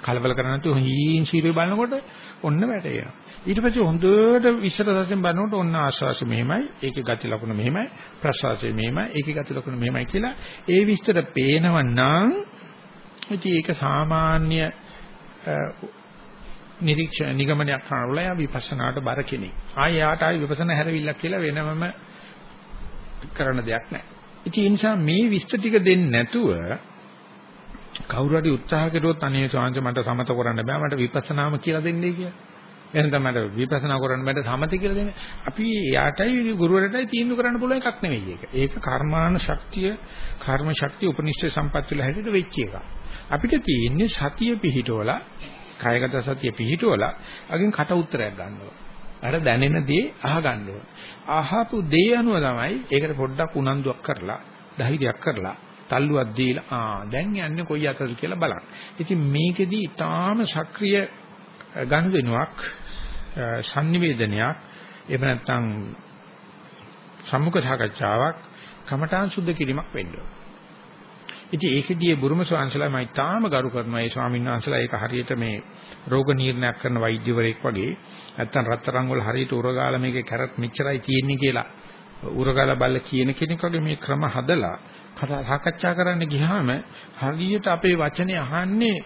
කලබල කරන්නේ නැතුව හීන් ශීරේ බලනකොට ඔන්න වැටේනවා. ඊට පස්සේ හොඳට විස්තර සැසෙන් බලනකොට ඔන්න ආශ්වාසය මෙහෙමයි, ඒකේ ගති ලක්ෂණ මෙහෙමයි, ප්‍රශ්වාසය මෙහෙමයි, ඒකේ ගති ලක්ෂණ මෙහෙමයි කියලා ඒ විස්තර පේනව නම් ඉතින් ඒක සාමාන්‍ය නිරීක්ෂණ නිගමනයක් කරනවල යා විපස්සනාට බර කෙනෙක්. ආය යාට ආයි විපස්සනා හැරවිල්ලක් කියලා වෙනමම කරන දෙයක් නැහැ. ඉතින් ඒ නිසා මේ විස්තර ටික දෙන්නේ නැතුව කවුරු හරි උත්සාහ කළොත් අනේ ස්වාමීන් මට සමත කරන්න බෑ මට විපස්සනාම කියලා දෙන්නේ කියලා. එහෙනම් මට විපස්සනා කරන්න බෑ සමත කියලා දෙන්නේ. අපි යාටයි ගුරුවරටයි තීන්දුව කරන්න පුළුවන් එකක් නෙවෙයි ඒක. ඒක කර්මාන ශක්තිය, කර්ම ශක්තිය උපනිෂ්ඨ සම්පත් වල හැටියට වෙච්ච එක. අපිට තියෙන්නේ සතිය පිහිටවලා, කායගත සතිය පිහිටවලා අගින් කට උත්තරයක් ගන්නවා. අර දැනෙන දේ අහගන්න ඕන. අහපු දේ අනුව තමයි ඒකට පොඩ්ඩක් උනන්දුවක් කරලා, ධෛර්යයක් කරලා තල්ලුවක් දීලා ආ දැන් යන්නේ කොයි අතද කියලා බලන්න. ඉතින් මේකෙදි ඊටාම සක්‍රීය ගනුදෙනුවක් sannivedanayak එහෙම නැත්නම් සම්මුඛ සාකච්ඡාවක් කමඨාන් සුද්ධ කිරීමක් වෙන්න ඕන. ඉතින් ඒකෙදී බුරුම ස්වාංශලා මම ඊටාම ගරු කරනවා ඒ ස්වාමීන් වහන්සේලා ඒක හරියට මේ රෝග නිర్ణයක් කරන වෛද්‍යවරයෙක් වගේ නැත්තම් රත්තරන් වල හරියට උරගාලා මේකේ කැරට් මෙච්චරයි තියෙන්නේ කියලා උරගාලා බල්ල කියන කෙනෙක් වගේ මේ ක්‍රම හදලා කතා සාකච්ඡා කරන්න ගියාම හරියට අපේ වචනේ අහන්නේ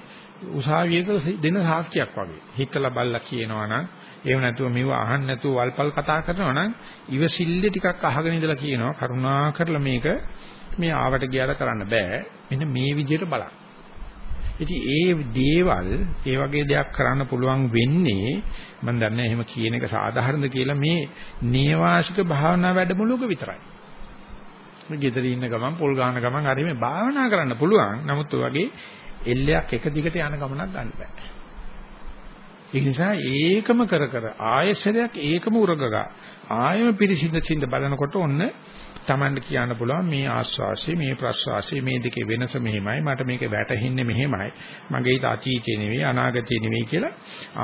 උසාවියක දෙන සාක්ෂියක් වගේ. හිතලා බල්ලා කියනවා නම් එහෙම නැතුව මේව අහන්න නැතුව වල්පල් කතා කරනවා නම් ඉවසිල්ලේ ටිකක් අහගෙන ඉඳලා කියනවා කරුණා කරලා මේක මේ ආවට ගියාට කරන්න බෑ. මෙන්න මේ විදිහට බලන්න. ඉතින් ඒ දේවල් ඒ වගේ දෙයක් කරන්න පුළුවන් වෙන්නේ මම දන්නේ එහෙම කියන එක සාධාරණද කියලා මේ නේවාසික භාවනා වැඩමුළුවක විතරයි. මේ ගෙදර ඉන්න ගමන් පොල් ගාන ගමන් හරි මේ භාවනා කරන්න පුළුවන්. නමුත් ඔය වගේ එල්ලයක් එක දිගට යන ගමනක් ගන්න බෑ. ඒ නිසා ඒකම කර කර ආයසරයක් ඒකම උරගගා ආයම පිරිසිඳ සිඳ බලනකොට ඔන්න Tamanට කියන්න පුළුවන් මේ ආස්වාසිය මේ ප්‍රස්වාසිය මේ දෙකේ වෙනස මෙහෙමයි මට මේක වැටහෙන්නේ මෙහෙමයි මගේ හිත අතීතේ නෙවෙයි අනාගතේ නෙවෙයි කියලා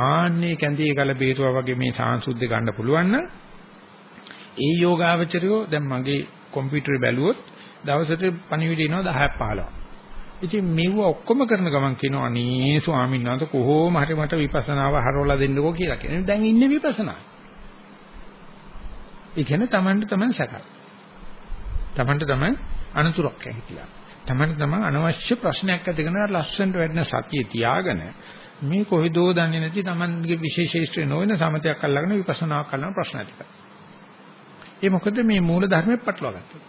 ආන්නේ කැඳේ ගල බේරුවා වගේ මේ සාංශුද්ධ ගන්න පුළුවන් නම් ඒ යෝගාවචරයෝ දැන් මගේ කම්පියුටරේ බැලුවොත් දවසට පණිවිඩ එනවා 10ක් 15ක් ඉතින් මෙව ඔක්කොම කරන ගමන් කියනවා අනේ ස්වාමීන් වහන්සේ කොහොම හරි මට විපස්සනාව හරවලා දෙන්නකෝ කියලා කියන්නේ. දැන් ඉන්නේ විපස්සනා. ඒ කියන්නේ Tamanට Taman සැකයි. Tamanට Taman අනතුරක් ඇහිලා. Tamanට Taman අනවශ්‍ය ප්‍රශ්නයක් ඇතිගෙන ලස්සනට වැඩන සතිය තියාගෙන මේ කොහෙදෝ දන්නේ නැති Tamanගේ විශේෂීෂ්ත්‍රය නොවන සමතයක් අල්ලගෙන විපස්සනාවක් කරන ප්‍රශ්න ඇති කරනවා. ඒ මොකද මේ මූල ධර්මෙත් පටලවා ගත්තා.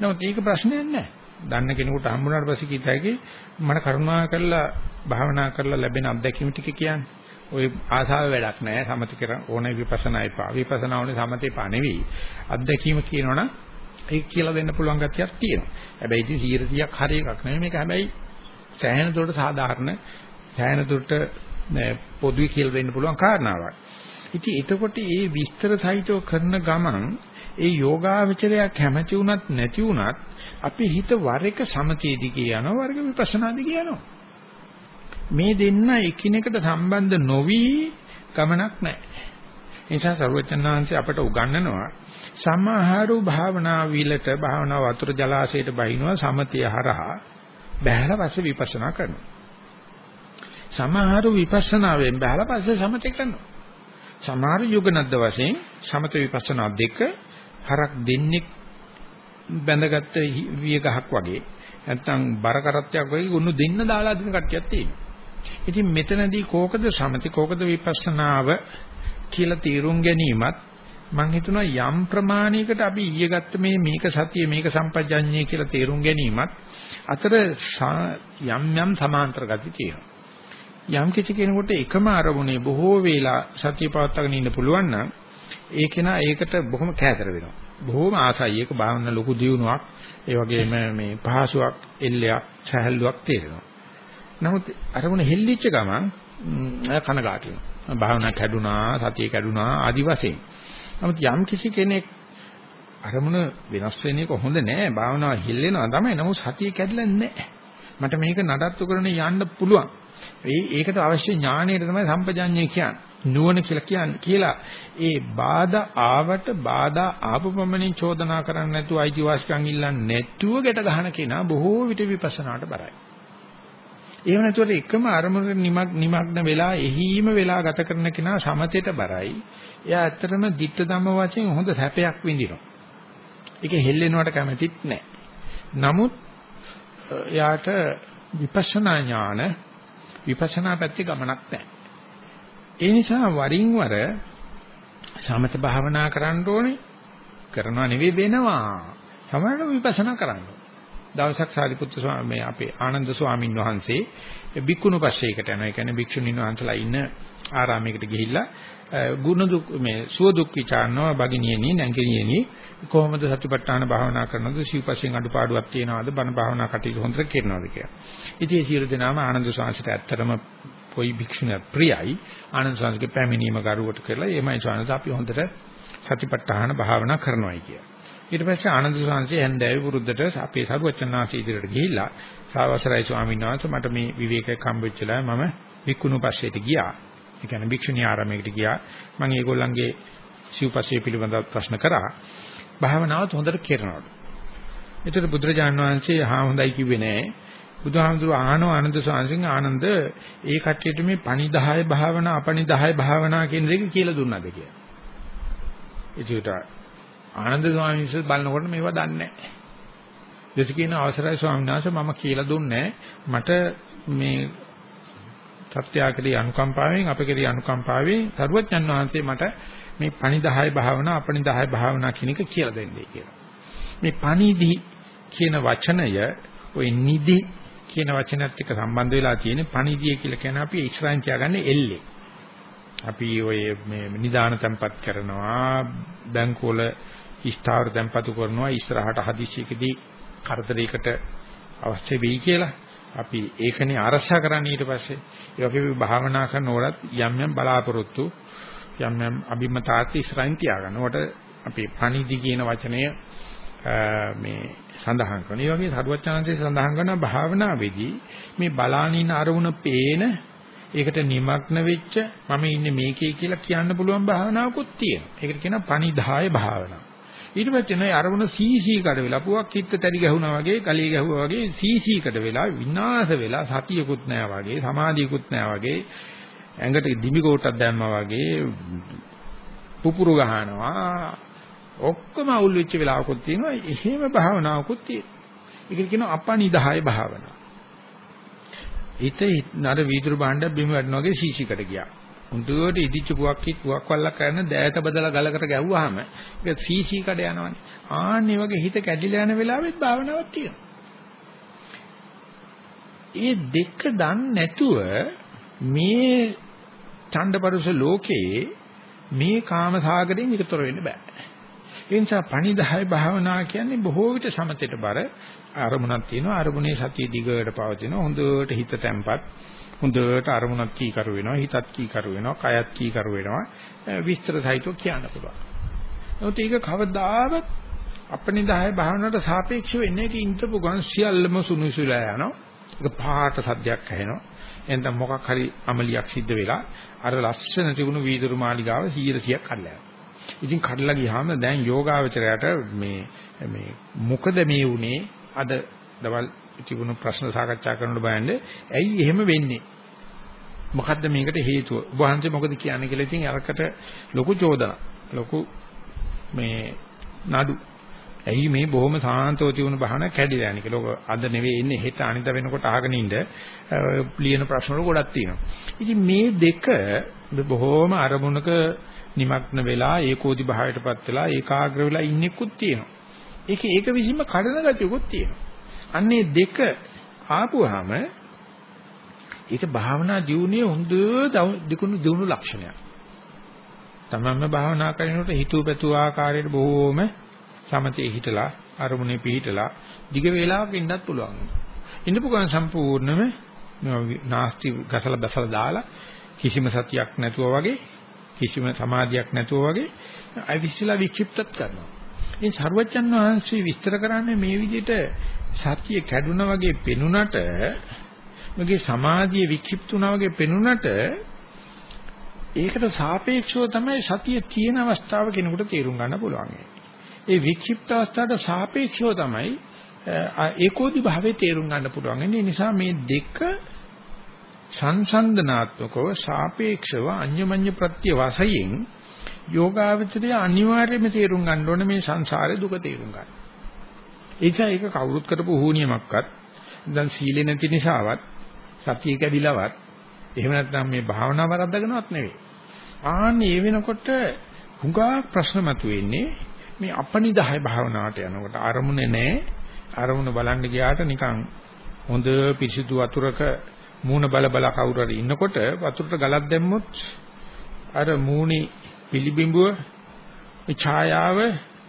නමුත් ඒක ප්‍රශ්නයක් නෑ. දන්න කෙනෙකුට හම්බුනාට පස්සේ කීත හැකි මම කරුණා කරලා භාවනා කරලා ලැබෙන අත්දැකීම් ටික කියන්නේ. ওই ආසාව වැඩක් නෑ සමති කර ඕනේ විපස්සනා එපා. විපස්සනා ඕනේ සමතේ පා නෙවෙයි. අත්දැකීම කියනවනම් ඒක කියලා දෙන්න පුළුවන් ගැතියක් තියෙනවා. හැබැයි ඉතින් 100ක් හරි එකක් නෙවෙයි මේක හැබැයි සෑහෙන දුරට සාධාරණ සෑහෙන දුරට පොදුයි කියලා දෙන්න පුළුවන් කාරණාවක්. ඉතින් එතකොට මේ විස්තර සහිතව කරන ගමන් ඒ යෝගාවචරය කැමැති වුණත් නැති වුණත් අපි හිත වර එක සමතේ දිගේ යනවා වර්ග විපස්සනා දිගේ යනවා. මේ දෙන්න එකිනෙකට සම්බන්ධ නොවි ගමනක් නැහැ. ඒ නිසා සරුවචනාංශය අපට උගන්වනවා සමහරු භාවනා විලට භාවනා වතුර ජලාශයට බහිනවා සමතිය හරහා බහැලා පස්සේ විපස්සනා කරනවා. සමහරු විපස්සනාවෙන් බහැලා පස්සේ සමතේ කරනවා. සමහර යුගනද්ද වශයෙන් සමත විපස්සනා දෙක හරක් දෙන්නේ බැඳගත්ත විය ගහක් වගේ නැත්තම් බර කරත්තයක් වගේ ගුණ දෙන්න දාලා දෙන කට්ටියක් තියෙනවා. ඉතින් මෙතනදී කෝකද සමති කෝකද විපස්සනාව කියලා තීරුම් ගැනීමත් මම හිතනවා යම් ප්‍රමාණයකට අපි ඊයේ ගත්ත මේ මේක සතිය මේක සම්පජඤ්ඤය කියලා තීරුම් ගැනීමත් අතර යම් යම් සමාන්තර ගති තියෙනවා. යම් කිසි කෙනෙකුට එකම අරමුණේ බොහෝ වේලා සතිය පවත්වාගෙන ඉන්න පුළුවන් නම් ඒ කෙනා ඒකට බොහොම කෑදර වෙනවා. බොහොම ආසයි. ඒක භාවන ලොකු දියුණුවක්. ඒ වගේම මේ පහසුවක්, එල්ලයක්, සහැල්ලුවක් තේරෙනවා. නමුත් අරමුණ හෙල්ලිච්ච ගමන් කනගාටු වෙනවා. භාවනා කැඩුනා, සතිය කැඩුනා ආදි වශයෙන්. නමුත් යම් කිසි කෙනෙක් අරමුණ වෙනස් වෙන එක හොඳ නෑ. භාවනාව හෙල්ලෙනවා තමයි. නමුත් සතිය කැඩලා නෑ. මට මේක නඩත්තු කරගෙන යන්න පුළුවන්. ඒ ඒකට අවශ්‍ය ඥාණයට තමයි සම්පජාඤ්ඤය කියන්නේ. නුවණ කියලා කියන්නේ කියලා ඒ බාධා ආවට බාධා ආපු පමණින් චෝදනා කරන්නේ නැතුව අයිතිවාසිකම් ඉල්ලන්නේ නැතුව ගැට ගන්න කෙනා බොහෝ විට විපස්සනාට බරයි. එහෙම නැතුව එකම අරමුණක නිමග්න වෙලා එහිම වෙලා ගත කරන කෙනා සමතේට බරයි. එයා ඇත්තටම ditta ධම්ම වශයෙන් හොඳ සැපයක් විඳිනවා. ඒක හෙල්ලෙනවට කැමතිත් නැහැ. නමුත් එයාට විපස්සනා ඥාන විපස්සනා පැත්තේ ගමනක් නැහැ. ඒ නිසා වරින් වර සමත භාවනා කරන්න ඕනේ. කරනවා නෙවෙයි වෙනවා. සමහරවිට විපස්සනා කරන්න. දවසක් සාරිපුත්තු ස්වාමී අපේ ආනන්ද ස්වාමින් වහන්සේ බික්කුණු පස්සේකට යනවා. ඒ කියන්නේ භික්ෂුණීන් වහන්සලා ඉන්න ආරාමයකට ගිහිල්ලා ගුණ දුක් මේ සුව දුක් විචාරනවා බගිනියනි නැංගිනියනි කොහොමද සතිපට්ඨාන භාවනා කරනවද සිව්පස්යෙන් අඩුපාඩුවක් තියනවද බණ භාවනා කටයුතු හොඳට කරනවද කියලා. ඉතින් ඒ සියලු දෙනාම ආනන්ද ස්වාමීන්ට ඇත්තටම කොයි භික්ෂුණියක් ප්‍රියයි ආනන්ද ස්වාමීන්ගේ පැමිණීම ගරුවට කරලා එමය ස්වාමීන් අපි හොඳට සතිපට්ඨාන භාවනා කරනවායි කියලා. ඊට පස්සේ ආනන්ද ස්වාමීන් හැන්දෑවේ වරුද්දට අපේ සරුවචනාසී ඉදිරියට ගිහිල්ලා සාවසරයි ස්වාමීන් වහන්සේ මට මේ විවේකයක් හම්බෙච්චලා මම වික්කුණු පස්සේට ගියා. ඒ කියන්නේ භික්ෂුණී ආරාමයකට ගියා. මම ඒගොල්ලන්ගේ සිව්පස්සේ පිළිබඳව ප්‍රශ්න කරා. භාවනාවත් හොඳට කරනවලු. ඒතර බුදුරජාණන් වහන්සේ හා හොඳයි කිව්වේ නෑ. බුදුහාමුදුරුවෝ ආනෝ ආනන්ද සාංශින් ආනන්ද ඒ කට්ටියට මේ පණිදාය භාවනා අපණිදාය භාවනා කියන දෙක කියලා දුන්නාද කියලා. ඒකට ආනන්ද ස්වාමීන් වහන්සේ බලනකොට මේවා දන්නේ නැහැ. දෙස කියන අවසරයි ස්වාමීන් වහන්සේ මම කියලා දුන්නේ මට මේ සත්‍යාකලී අනුකම්පාවෙන් අපකලී අනුකම්පාවෙන් සරුවච්චන් වහන්සේ මට මේ පණිදාය භාවනා අපණිදාය භාවනා කියන එක කියලා දෙන්නේ කියලා. මේ පණිදි කියන වචනය ওই නිදි කියන වචනත් එක්ක සම්බන්ධ වෙලා තියෙන පණිදිය කියලා කියන අපි ඉස්රායින් තියාගන්නේ එල්ලේ. අපි ඔය මේ නිදාන තැම්පත් කරනවා බැංකුවල ස්ථාවර තැම්පතු කරනවා ඉස්සරහට හදිසියකදී කරදරයකට අවශ්‍ය වෙයි කියලා අපි ඒකනේ අරසා කරන්නේ ඊට පස්සේ. ඒ වගේ අපි භාවනා කරනකොටත් යම් යම් බලාපොරොත්තු යම් යම් අභිමතාර්ථ ඉස්සරහින් තියාගන්න. උකට අපි පණිදි කියන වචනය මේ සඳහන් කරනවා. ඒ වගේ සරුවචාන්සේ සඳහන් කරන භාවනාවේදී මේ බලානින අරමුණ පේන ඒකට নিমগ্ন වෙච්ච මම ඉන්නේ මේකේ කියලා කියන්න පුළුවන් භාවනාවකුත් තියෙනවා. ඒකට කියනවා පණිදාය භාවනාව. ඊට පස්සේ නෑ අරමුණ සීසී කඩ වෙලා පුවක් කිත්ත තරි ගැහුණා වගේ කලිය ගැහුවා වගේ සීසී කඩ වෙලා විනාශ වෙලා සතියකුත් නෑ වගේ සමාධියකුත් නෑ වගේ ඇඟට දිමි කොටක් දැම්මා වගේ පුපුරු ගහනවා. ඔක්කොම අවුල් වෙච්ච වෙලාවකුත් තියෙනවා. එහෙම භාවනාවකුත් තියෙනවා. ඒකට කියනවා අපනිදාය භාවනාව හිත නර වීදුරු භාණ්ඩ බිම වැටෙනා වගේ සීසීකට ගියා. හොඳට ඉදිච්ච පුවක් කිත් පුවක් වල්ලක් කරන දෑත බදලා ගලකට ගැහුවාම ඒක සීසී කඩ යනවනේ. ආන්නේ වගේ හිත කැඩිලා යන වෙලාවෙත් භාවනාවක් තියෙනවා. ඒ දෙක දන්නේ නැතුව මේ ඡණ්ඩපරුස ලෝකේ මේ කාම සාගරයෙන් ඉතර වෙන්න බෑ. ඒ නිසා පණිදාය භාවනා කියන්නේ බොහෝ විට සමතේට බර අරමුණක් තියෙනවා අරමුණේ සතිය දිගට පවතිනවා හොඳට හිත තැම්පත් හොඳට අරමුණක් කීකරු වෙනවා හිතත් කීකරු වෙනවා කයත් කීකරු වෙනවා විස්තර සහිතව කියන්න පුළුවන්. නමුත් ඒක කවදාවත් අපනිදාය භාවනාවට සාපේක්ෂව එන්නේ කි ඉඳපු ගමන් සියල්ලම සුනුසුලා යනවා. ඒක පාට සද්දයක් ඇහෙනවා. එතන මොකක් හරි අමලියක් සිද්ධ වෙලා අර ලස්සන තිබුණු වීදුරු මාලිගාව 100ක් කඩලා යනවා. ඉතින් කඩලා ගියාම දැන් යෝගාවචරයට මේ මේ මොකද මේ උනේ අද දවල් තිබුණු ප්‍රශ්න සාකච්ඡා කරනකොට බලන්නේ ඇයි එහෙම වෙන්නේ? මොකද්ද මේකට හේතුව? ඔබ වහන්සේ මොකද කියන්නේ කියලා ඉතින් අරකට ලොකු චෝදනා. ලොකු මේ නඩු. ඇයි මේ බොහොම සාන්තව තිබුණු බහන කැඩිලා යන්නේ කියලා. අද නෙවෙයි ඉන්නේ හෙට අනිත වෙනකොට අහගෙන ඉන්න ලියන ප්‍රශ්න වල ගොඩක් තියෙනවා. ඉතින් මේ දෙක බොහොම අරමුණක নিমগ্ন වෙලා ඒකෝදි භාවයටපත් වෙලා ඒකාග්‍ර වෙලා ඉන්නෙකුත් තියෙනවා. ඒක ඒක විසින්ම කඩන ගතියකුත් තියෙනවා. අන්නේ දෙක ආපුවාම ඒක භාවනා දියුණුවේ හොඳ දිකුණු දියුණු ලක්ෂණයක්. තමන්ම භාවනා කරනකොට හිතුව පැතුව ආකාරයට බොහෝම සමතේ හිටලා අරමුණේ පිහිටලා දිග වේලාවක ඉන්නත් පුළුවන්. ඉන්නපු ගමන් සම්පූර්ණයෙන්ම නාස්ති ගසලා බසලා දාලා කිසිම සතියක් නැතුව වගේ කිසිම සමාධියක් නැතුව වගේ අවිස්සලා වික්ෂිප්තත් කරනවා. ඉතින් සර්වජන් වහන්සේ විස්තර කරන්නේ මේ විදිහට සතිය කැඩුනා වගේ පෙනුනට මගේ සමාධිය වික්ෂිප්තුනා වගේ පෙනුනට ඒකට සාපේක්ෂව තමයි සතිය තියෙන අවස්ථාව කෙනෙකුට තේරුම් ගන්න පුළුවන්. ඒ වික්ෂිප්ත අවස්ථාවට සාපේක්ෂව තමයි ඒකෝදි භාවයේ තේරුම් ගන්න පුළුවන්. ඒ නිසා මේ දෙක සංසන්දනාත්මකව සාපේක්ෂව අඤ්ඤමඤ්ඤ ප්‍රත්‍ය වශයෙන් යෝගාවචරය අනිවාර්යයෙන්ම තේරුම් ගන්න ඕනේ මේ සංසාරේ දුක තේරුම් ගන්න. ඒක ඒක කවුරුත් කරපු හුනියමක්වත් දැන් සීලෙ නැති නිසාවත් සතිය කැඩිලවත් එහෙම නැත්නම් මේ භාවනාව වරද්දගෙනවත් නෙවෙයි. ආන්නේ ඒ වෙනකොට හුඟා ප්‍රශ්න මතුවෙන්නේ මේ අපනිදාය භාවනාවට යනකොට අරමුණේ නැහැ. අරමුණ බලන්න ගියාට නිකන් හොඳ පිරිසිදු වතුරක මූණ බල බල කවුරු හරි ඉන්නකොට වතුරට ගලක් දැම්මොත් අර මූණේ පිළිබිඹුව ඒ ඡායාව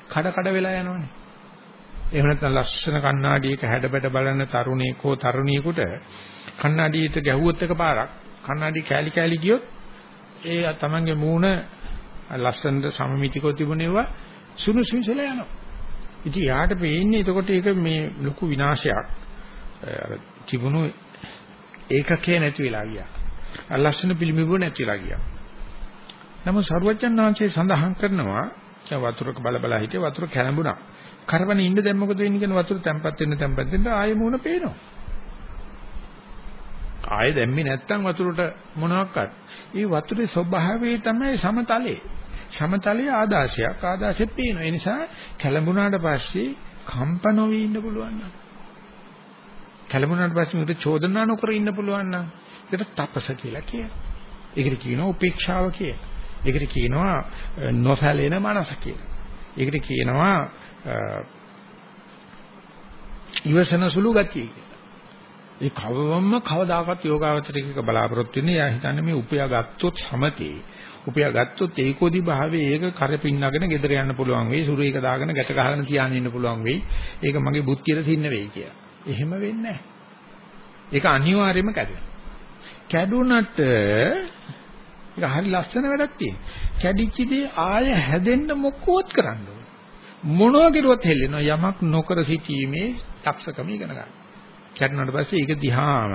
කඩ කඩ වෙලා යනවනේ. එහෙම නැත්නම් ලස්සන කණ්ණාඩියක හැඩබැඩ බලන තරුණයෙක් හෝ තරුණියෙකුට කණ්ණාඩියට ගැහුවොත් එකපාරක් කණ්ණාඩි කෑලි කෑලි ගියොත් ඒ තමන්ගේ මූණ ලස්සනට සමමිතිකව තිබුණේවා සුණු සුන්සලා යනවා. ඉතින් යාට පේන්නේ එතකොට ඒක මේ ලොකු විනාශයක්. අර තිබුණු ඒකකේ නැති වෙලා ගියා. ලස්සන පිළිමිබුව නැති වෙලා ගියා. නමුත් සරුවච්චන් වහන්සේ සඳහන් කරනවා වතුරක බල බල හිටිය වතුර කැළඹුණා. කරවන ඉන්න දැන් මොකද වෙන්නේ කියන වතුර තැම්පත් වෙන්න තැම්පත් වෙන්න ආයෙ මූණ පේනවා. ආයෙ දැම්මේ නැත්තම් වතුරට මොනවාක්වත්. ඒ වතුරේ ස්වභාවය තමයි සමතලයේ. සමතලයේ ආදාශයක් ආදාශෙත් පේනවා. ඒ නිසා කැළඹුණාට පස්සේ කම්ප නොවි ඉන්න පුළුවන් නම්. කැළඹුණාට පස්සේ මේකට චෝදනා නොකර ඉන්න පුළුවන් නම් ඒකට තපස කියලා කියනවා. ඒකට කියනවා උපේක්ෂාව කියලා. ඒකට කියනවා නොසැලෙන මනස කියලා. ඒකට කියනවා ඉවසන සුළු ගතිය කියලා. ඒ කවවම්ම කවදාකවත් යෝගාවචරික බලාපොරොත්තු වෙන්නේ යා හිතන්නේ මේ උපයා ගත්තොත් සමතේ උපයා ගත්තොත් ඒකෝදි භාවයේ ඒක කරපින්නගෙන ගෙදර යන්න පුළුවන් වෙයි සුරේක දාගෙන ගැට ගහගෙන තියාගෙන ඉන්න පුළුවන් වෙයි ඒක මගේ බුද්ධියට සින්න වෙයි කියලා. එහෙම වෙන්නේ නැහැ. ඒක අනිවාර්යයෙන්ම කැඩෙනවා. කැඩුනට ඒක හරි ලස්සන වැඩක් තියෙනවා. කැඩිච්ච දේ ආය හැදෙන්න මොකවත් කරන්න ඕන. මොනවා කරුවත් හෙල්ලෙනවා යමක් නොකර සිටීමේ දක්ෂකම ඉගෙන ගන්න. කැඩුනට පස්සේ ඒක දිහාම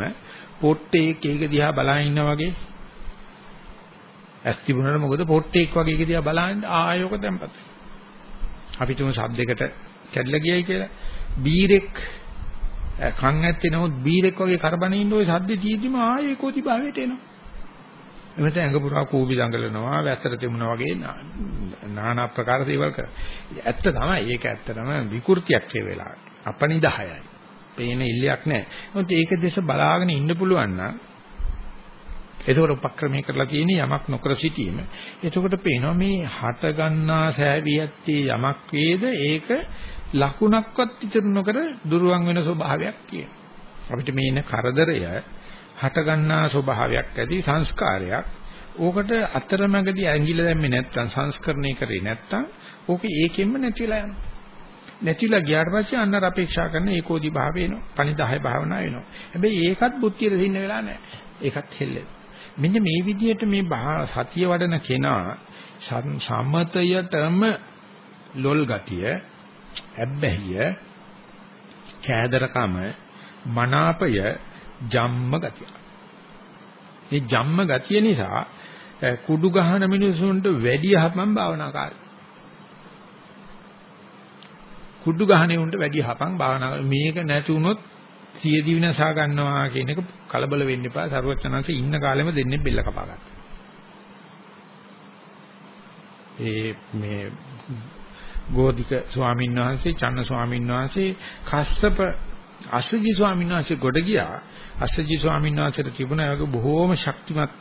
පොට්ටේක් ඒක දිහා බලා ඉන්නා වගේ ඇස් තිබුණාට මොකද පොට්ටේක් වගේ ඒක දිහා බලන්න ආයෝක තැම්පත්. අපි තුමු ශබ්දයකට කැඩලා ගියයි කියලා බීරෙක් කන් ඇත්තේ නමුත් බීරෙක් වගේ කරබනේ ඉන්න ওই සද්ද තීදිම ආයේ ඒකෝති භාවයට එනවා. එමෙත ඇඟ පුරා කූඹි දඟලනවා වැස්සට තිබුණා වගේ নানা ආකාර දේවල් කරා. ඇත්ත තමයි. ඒක ඇත්තටම විකෘතියක් ඒ වෙලාවේ. අපනිදායයි. පේන ඉල්ලයක් නැහැ. මොකද ඒක දෙස බලාගෙන ඉන්න පුළුවන් නම් එතකොට උපක්‍රමයේ කරලා තියෙන යමක් නොකර සිටීම. එතකොට පේනවා මේ හට ගන්නා සෑවියත්තේ යමක් වේද ඒක ලකුණක්වත් ඉතුරු නොකර දුරවන් වෙන ස්වභාවයක් කියන. අපිට මේ ඉන්න කරදරය හට ගන්නා ස්වභාවයක් ඇති සංස්කාරයක්. ඕකට අතරමැදි ඇඟිල්ල දැම්මේ නැත්තම් සංස්කරණය කරේ නැත්තම් ඕක ඒකෙන්ම නැතිලා යනවා. නැතිලා ගියාට පස්සේ අන්නර අපේක්ෂා කරන ඒකෝදි භාවය එනවා. පණිදාය භාවනාව එනවා. හැබැයි ඒකත් බුද්ධියට දෙන්න වෙලා නැහැ. ඒකත් හෙල්ලෙනවා. මෙන්න මේ විදිහට මේ සතිය වඩන කෙනා සම්මතයටම ලොල් ගතිය ඇබ්බැහිය කෑදරකම මනාපය ජම්ම ගතිය. මේ ජම්ම ගතිය නිසා කුඩු ගහන මිනිසුන්ට වැඩි හපම් භාවනාකාරී. කුඩු ගහනේ උන්ට වැඩි හපම් භාවනා මේක නැති වුණොත් සියදි විනාශා ගන්නවා කියන එක කලබල වෙන්න එපා. සරුවචනanse ඉන්න කාලෙම දෙන්නේ බෙල්ල කපා ගත්තා. ඒ මේ ගෝධික ස්වාමීන් වහන්සේ, චන්න ස්වාමීන් වහන්සේ, කස්සප අසජි ස්වාමීන් වහන්සේ ගොඩ ගියා. අසජි ස්වාමීන් වහන්සේට තිබුණා ඒ බොහෝම ශක්තිමත්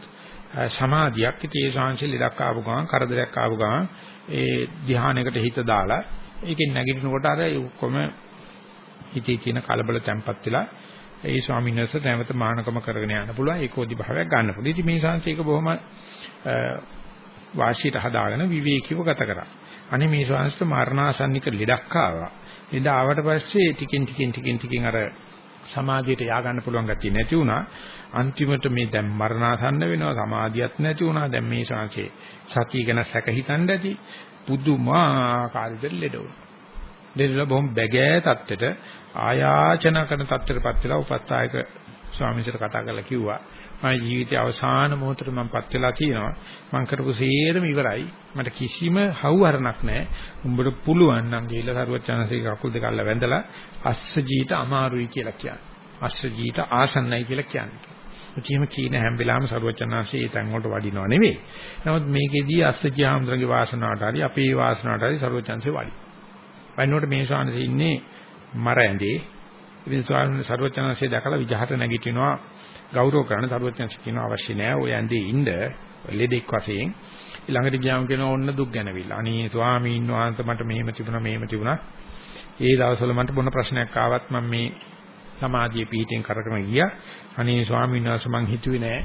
සමාධියක්. ඉතින් ඒ ශාංශෙ ලෙඩක් ආපු ගමන්, කරදරයක් ආපු ගමන් ඒ ධ්‍යානයකට හිත දාලා ඒකෙන් නැගිටිනකොට අර ඔක්කොම හිතේ තියෙන කලබල තැම්පත් වෙලා ඒ ස්වාමීන් වහන්සේ නැවත මානකම කරගෙන යන්න පුළුවන් ඒකෝදි භාවයක් ගන්න පුළුවන්. ඉතින් මේ ශාංශයක බොහොම වාසියට හදාගෙන විවේකීව ගත කරා. අනේ මේ ශාංශට මරණාසන්නික ලෙඩක් ආවා. ලෙඩ ආවට පස්සේ ටිකෙන් ටිකෙන් ටිකෙන් ටිකෙන් අර සමාධියට යා ගන්න පුළුවන් ගැතිය නැති වුණා. අන්තිමට මේ දැන් මරණාසන්න වෙනවා සමාධියක් නැති වුණා. දැන් මේ ශාංශේ සතිය ගැන සැක හිතන්න ඇති. පුදුමාකාර විදිහට ලෙඩ වුණා. දෙවිලා බොහොම බැගෑ තත්ත්වයට ආයාචන කරන තත්ත්වයටපත් වෙලා උපස්ථායක ස්වාමීන්වහන්සේට කතා කරලා කිව්වා මම ජීවිතයේ අවසාන මොහොතට මමපත් වෙලා තියෙනවා මම කරපු සේරම ඉවරයි මට කිසිම හවුහරණක් නැහැ උඹට පුළුවන් නම් ගිහිල්ලා සරුවචනසේ කකුල් දෙක අල්ල වැඳලා අස්සජීට අමාරුයි කියලා කියන්නේ අස්සජීට ආසන්නයි කියලා කියන්නේ මුචීම කීන හැම වෙලාවෙම සරුවචනාංශයේ ඒ තැන් වලට වඩිනව නෙවෙයි. නමුත් මේකෙදී අස්සජී ආම්ද්‍රගේ වාසනාවට හරි අපේ වාසනාවට හරි සරුවචන්සේ වඩි. වයින්නෝට මේ ශානසේ ඉන්නේ මර ඇඳේ. ඉතින් ස්වාමීන් සර්වඥාන්සේ දැකලා විජහට නැගිටිනවා ගෞරව කරන සර්වඥාන්සේ කියනවා අවශ්‍ය නැහැ ඔය ඇඳේ ඉන්න ලෙඩෙක් වශයෙන්. ළඟට ගියාම කියනවා ඔන්න දුක් ගැනවිලා. අනේ ස්වාමීන් වහන්සේ මට මෙහෙම තිබුණා මෙහෙම තිබුණා. ඒ දවස්වල මට මොන ප්‍රශ්නයක් ආවත් මම මේ සමාධිය පිහිටෙන් කරගෙන ගියා. අනේ ස්වාමීන් වහන්සේ මං හිතුවේ නෑ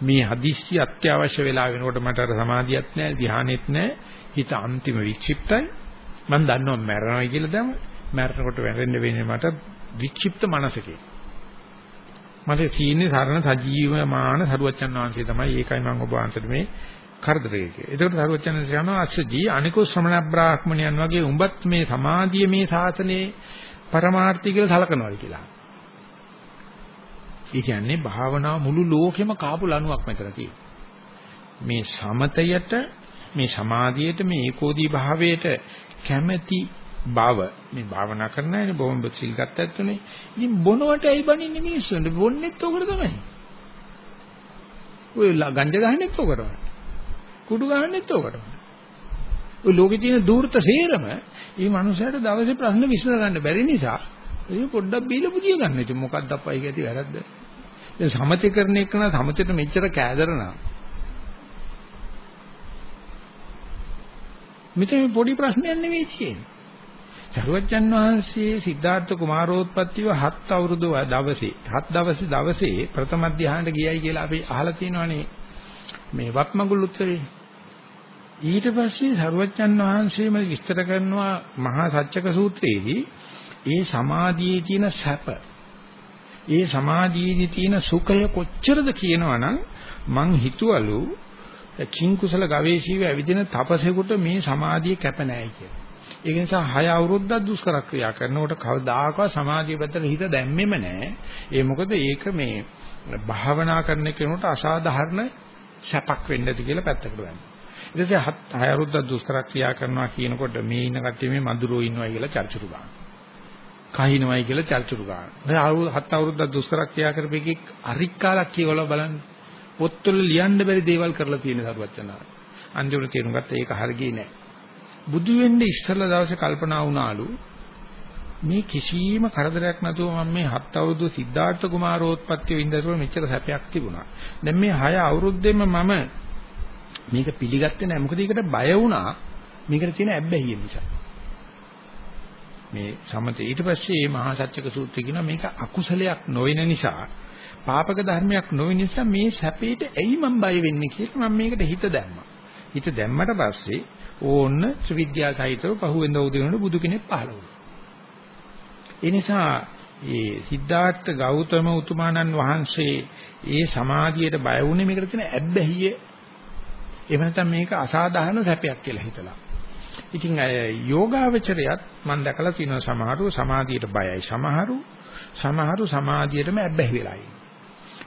මේ හදිස්සි අත්‍යවශ්‍ය වෙලා වෙනකොට මට අර සමාධියක් නෑ ධ්‍යානෙත් නෑ හිත අන්තිම වික්ෂිප්තයි මම දන්නවා මැරෙනවා කියලා දැම මැරෙනකොට වැරෙන්න වෙන්නේ මට වික්ෂිප්ත මනසකේ. මට සීනේ සරණ සජීවමාන සරුවච්චන් වහන්සේ තමයි ඒකයි මම ඔබ වහන්සේට මේ කරදරේ කියේ. ඒකට සරුවච්චන් කියනවා අස්සජී අනිකෝ ශ්‍රමණ බ්‍රාහ්මණයන් වගේ උඹත් මේ සමාධිය මේ සාසනේ පරමාර්ථය කියලා සලකනවා කියලා. ඒ කියන්නේ භාවනාව මුළු ලෝකෙම කාපු ලණුවක් මෙතන තියෙනවා. මේ සමතයට මේ සමාධියට මේ ඒකෝදී භාවයට කැමැති බව මේ භාවනා කරන අයනේ බොහොම සිල් ගත්තත් උනේ. ඉතින් බොනවට ඇයි බනින්නේ මිනිස්සුන්ට? බොන්නෙත් උකට තමයි. ඔය ගංජා ගහන්නෙත් උකට තමයි. කුඩු ගහන්නෙත් උකට තමයි. ඔය ලෝකේ තියෙන දූර්ත සේරම මේ මනුස්සයාට දවසේ ප්‍රශ්න විසඳ ගන්න බැරි නිසා ඒ පොඩ්ඩක් බීලා පුදිය ගන්න. ඉතින් මොකක්ද අප්පයි කියති වැරද්ද? දැන් සමතේ කරන එක නා සමතේට මෙච්චර කෑදරනා මෙතන පොඩි ප්‍රශ්නයක් නෙවෙයි තියෙන්නේ. සරුවච්චන් වහන්සේ සිද්ධාර්ථ කුමාරෝත්පත්තිව හත් අවුරුදු දවසේ හත් දවසේ දවසේ ප්‍රථම ධ්‍යානට ගියයි කියලා අපි අහලා තියෙනවානේ මේ වත්මගුල් උත්සවේ. ඊට පස්සේ සරුවච්චන් වහන්සේම විස්තර කරනවා මහා සත්‍යක සූත්‍රයේදී ඒ සමාධියේ තියෙන සැප ඒ සමාධියේදී තියෙන සුඛය කොච්චරද කියනවනම් මං හිතුවලු කිං කුසල ගවේෂීව ඇවිදින තපසෙකුට මේ සමාධිය කැප නැහැ කියලා. ඒ නිසා හය අවුරුද්දක් දුෂ්කර ක්‍රියා කරනකොට කවදාකවත් සමාධිය පැත්තට හිත දැම්මෙම නැහැ. ඒ මොකද ඒක මේ භාවනා කරන කෙනෙකුට අසාධාරණ සැපක් වෙන්නද කියලා පැත්තකට ගන්නවා. ඊට පස්සේ හය අවුරුද්දක් දුෂ්කර ක්‍රියා කරනවා කියනකොට මේ ඉන්න කට්ටිය මේ මధుරෝ ඉන්නවා කියලා චර්චුරු ගන්නවා. කහිනවයි කියලා චර්චුරු ගන්නවා. දැන් අවුරුදු හත් අවුරුද්දක් දුෂ්කර ක්‍රියා කරපෙකෙක් අරික්කාලක් කියවලා බලන්න. පොත්වල ලියන්න බැරි දේවල් කරලා තියෙන සරුවචනා. අන්තිමට තේරුම් ගත්ත ඒක හරියන්නේ නැහැ. බුදු වෙන්නේ ඉස්සෙල්ලා දවසේ කල්පනා වුණාලු මේ කිසිම කරදරයක් නැතුව මම මේ හත් අවුරුදු සිද්ධාර්ථ කුමාරෝත්පත්ති වින්දරුව මෙච්චර සැපයක් තිබුණා. දැන් මේ හය අවුරුද්දෙම මම මේක පිළිගත්තේ නැහැ. මොකද ඒකට බය වුණා. මේකට තියෙන ඇබ්බැහිය නිසා. මේ සමතේ ඊට පස්සේ මේ මහා සත්‍යක සූත්‍රය කියනවා මේක අකුසලයක් නොවන නිසා පාපක ධර්මයක් නොවන නිසා මේ සැපේට ඇයි මම බය වෙන්නේ කියලා මම මේකට හිත දැම්මා. හිත දැම්මට පස්සේ ඕන්න ත්‍රිවිද්‍යා සහිතව පහුවෙන්ද උදේනොට බුදු කෙනෙක් පහළ වුණා. ඒ නිසා ඒ සිද්ධාර්ථ ගෞතම උතුමාණන් වහන්සේ ඒ සමාධියට බය වුණේ මේකට තියෙන ඇබ්බැහිය එහෙම නැත්නම් මේක අසාධාරණ සැපයක් කියලා හිතලා. ඉතින් යෝගාවචරයත් මම දැකලා තියෙනවා සමහරු සමාධියට බයයි සමහරු සමහරු සමාධියටම ඇබ්බැහි වෙලා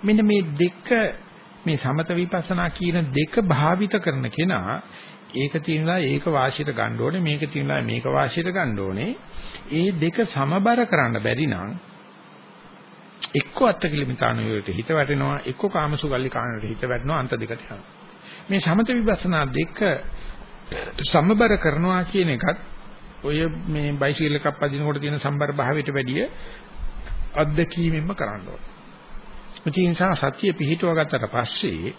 මෙන්න මේ දෙක මේ සමත විපස්සනා කියන දෙක භාවිත කරන කෙනා ඒක තියෙනවා ඒක වාසියට ගන්න ඕනේ මේක තියෙනවා මේක වාසියට ගන්න ඕනේ ඒ දෙක සමබර කරන්න බැරි නම් එක්ක අත්කිලමිතානුයට හිත වැටෙනවා එක්ක කාමසුගල්ලි කාණයට හිත වැටෙනවා අන්ත දෙකට යනවා මේ සමත විපස්සනා දෙක සමබර කරනවා කියන එකත් ඔය මේ බයිසිකල් එකක් පදිනකොට තියෙන සම්බර භාවයට වැඩිය අත්දැකීමෙන්ම කරන්න ඕනේ. ඒ නිසා සත්‍ය පිහිටුව ගත්තට පස්සේ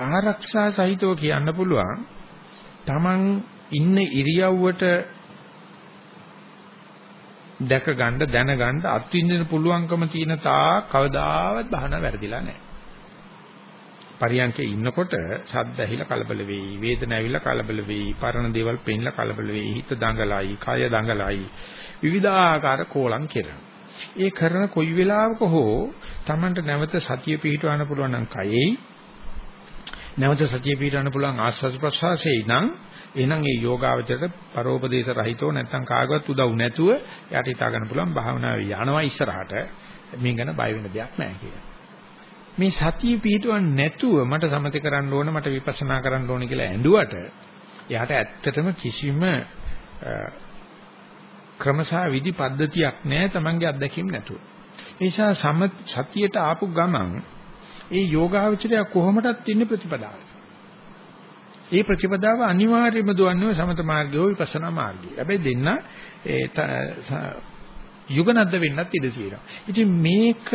ආරක්ෂා සහිතව කියන්න පුළුවන් Taman ඉන්න ඉරියව්වට දැක ගන්න දැන ගන්න අත්විඳින්න පුළුවන්කම තියෙන තාක් කවදාවත් බහන වැරදිලා නැහැ. පරියන්කේ ඉන්නකොට ශබ්ද ඇහිලා කලබල වෙයි, වේදන ඇවිල්ලා කලබල වෙයි, පරණ දේවල් පෙන්නලා කලබල වෙයි, හිත දඟලයි, කය දඟලයි, විවිධාකාර කෝලම් කෙරෙනවා. ඒ කරන කොයි වෙලාවක හෝ Tamanට නැවත සතිය පිහිටවන්න පුළුවන් නම් කයෙයි නැවත සතිය පිහිටවන්න පුළුවන් ආස්වාද ප්‍රසවාසයේ නම් එහෙනම් ඒ යෝගාවචරයට පරෝපදේශ රහිතව නැත්නම් කාගවත් උදව් නැතුව යාට හිතා ගන්න පුළුවන් භාවනාවේ යනවා ඉස්සරහට මේ ගැන බය වෙන දෙයක් නැහැ කියලා. මේ සතිය පිහිටවන්නේ නැතුව මට සමතේ කරන්න ඕන මට විපස්සනා කරන්න ඕන කියලා ඇඬුවට එයාට ඇත්තටම කිසිම ක්‍රමසා විදි පද්ධතියක් නැහැ Tamange අත්දැකීම් නැතුව. ඒ නිසා සම සතියට ආපු ගමන් ඒ යෝගාවචරය කොහොමදත් ඉන්නේ ප්‍රතිපදාවේ. ඒ ප්‍රතිපදාව අනිවාර්යයෙන්ම දුවන්නේ සමත මාර්ගය හෝ විපස්සනා මාර්ගය. හැබැයි දෙන්න ඒ යුගනද්ද වෙන්නත් ඉඩ තියෙනවා. ඉතින් මේක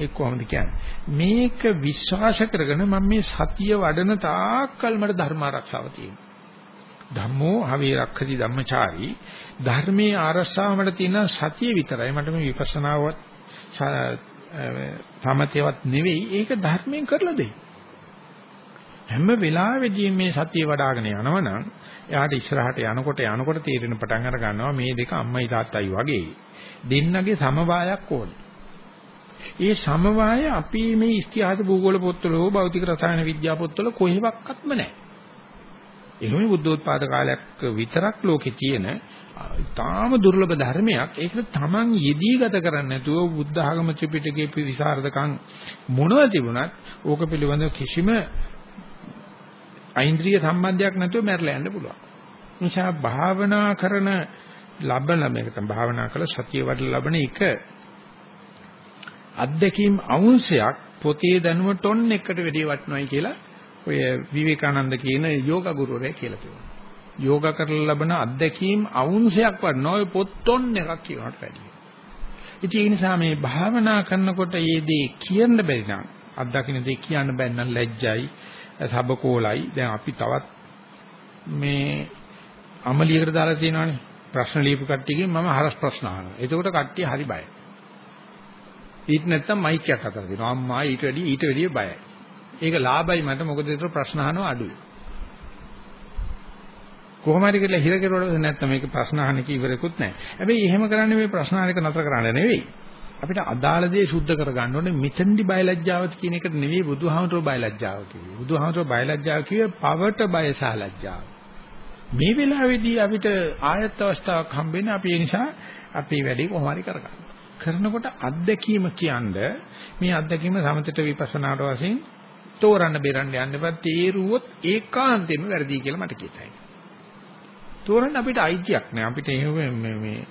ඒ කොහොමද කියන්නේ මේක විශ්වාස කරගෙන මම මේ සතිය වඩන තාක්කල් මට ධර්ම ආරක්ෂාව තියෙනවා ධම්මෝ හවේ රක්ඛති ධම්මචාරී ධර්මයේ ආරක්ෂාව මට තියෙන සතිය විතරයි මට මේ විපස්සනාවත් සමතේවත් නෙවෙයි ඒක ධර්මයෙන් කරලා දෙයි. හැම වෙලාවෙදී මේ සතිය වඩ아가න යනවනම් එයාට ඉස්සරහට යනකොට යනකොට තීරණ පටන් අර ගන්නවා මේ දෙක අම්මයි තාත්තයි වගේ දෙන්නගේ සමவாயක් ඕනේ. ඒ සමவாய අපි මේ ඉතිහාස භූගෝල පොත්වල හෝ භෞතික රසායන විද්‍යා පොත්වල කොහෙවත්ම නැහැ. එහෙම බුද්ධෝත්පාද කාලයක් විතරක් ලෝකේ තියෙන තාම දුර්ලභ ධර්මයක් ඒක තමන් යෙදී ගත කරන්නේ නැතුව බුද්ධ ආගම ත්‍රිපිටකයේ පිරිසාරදකම් මොනවද තිබුණත් ඕක පිළිබඳව කිසිම ඓන්ද්‍රිය සම්බන්ධයක් නැතුව මැරලා යන්න පුළුවන්. නිසා භාවනා කරන ලබන මේක තමයි භාවනා කළ සතිය වඩලා ලබන එක අත්දැකීම් අංශයක් පොතේ දැනුම ටොන් එකකට වැඩි වටනොයි කියලා ඔය විවේකානන්ද කියන යෝග ගුරුවරයා කියලා තියෙනවා. යෝග කරලා ලබන අත්දැකීම් අංශයක් වටනවා ඔය පොත් ටොන් එකක් කියනකට වැඩිය. ඉතින් ඒ නිසා මේ භාවනා කරනකොට මේ දේ කියන්න බැරි නම් අත්දකින්න දේ කියන්න බැරි නම් ලැජ්ජයි, සබකෝලයි. දැන් අපි තවත් මේ අමලියකට දාලා තියෙනවානේ. ප්‍රශ්න ලියපු කට්ටියගෙන් මම හරස් ප්‍රශ්න අහනවා. එතකොට කට්ටිය හරි බයයි. ඊට නැත්තම් මයික් එකක් අතර දෙනවා. අම්මා ඊට වැඩි ඊට වැඩිය බයයි. ඒක ලාභයි මට මොකද ඒක ප්‍රශ්න අහනවා අඩුයි. කොහොම හරි කියලා හිර කෙරුවට නැත්නම් මේක ප්‍රශ්න අහන්න කී ඉවරකුත් නැහැ. හැබැයි එහෙම කරන්නේ මේ ප්‍රශ්න අහන එක නතර කරන්න නෙවෙයි. අපිට අදාළ දේ සුද්ධ කරගන්න ඕනේ මෙතෙන්දි බයලජ්ජාවත කියන එකට නෙවෙයි බුදුහාමතුරු බයලජ්ජාව කිව්වේ. බුදුහාමතුරු බයලජ්ජාව කිව්වේ පවට බයසලජ්ජාව. මේ වෙලාවේදී අපිට ආයත් අවස්ථාවක් හම්බෙන්නේ අපි ඒ නිසා අපේ වැඩේ කොහොම හරි කරගන්න. කරනකොට අත්දැකීම කියන්නේ මේ අත්දැකීම සමතට විපස්සනාට වශයෙන් තෝරන්න බේරන්න යන්න බෑ තේරුවොත් ඒකාන්තයෙන්ම වැරදි කියලා මට කියතයි. තෝරන්න අපිට අයිතියක් නෑ. අපිට එහෙම මේ මේ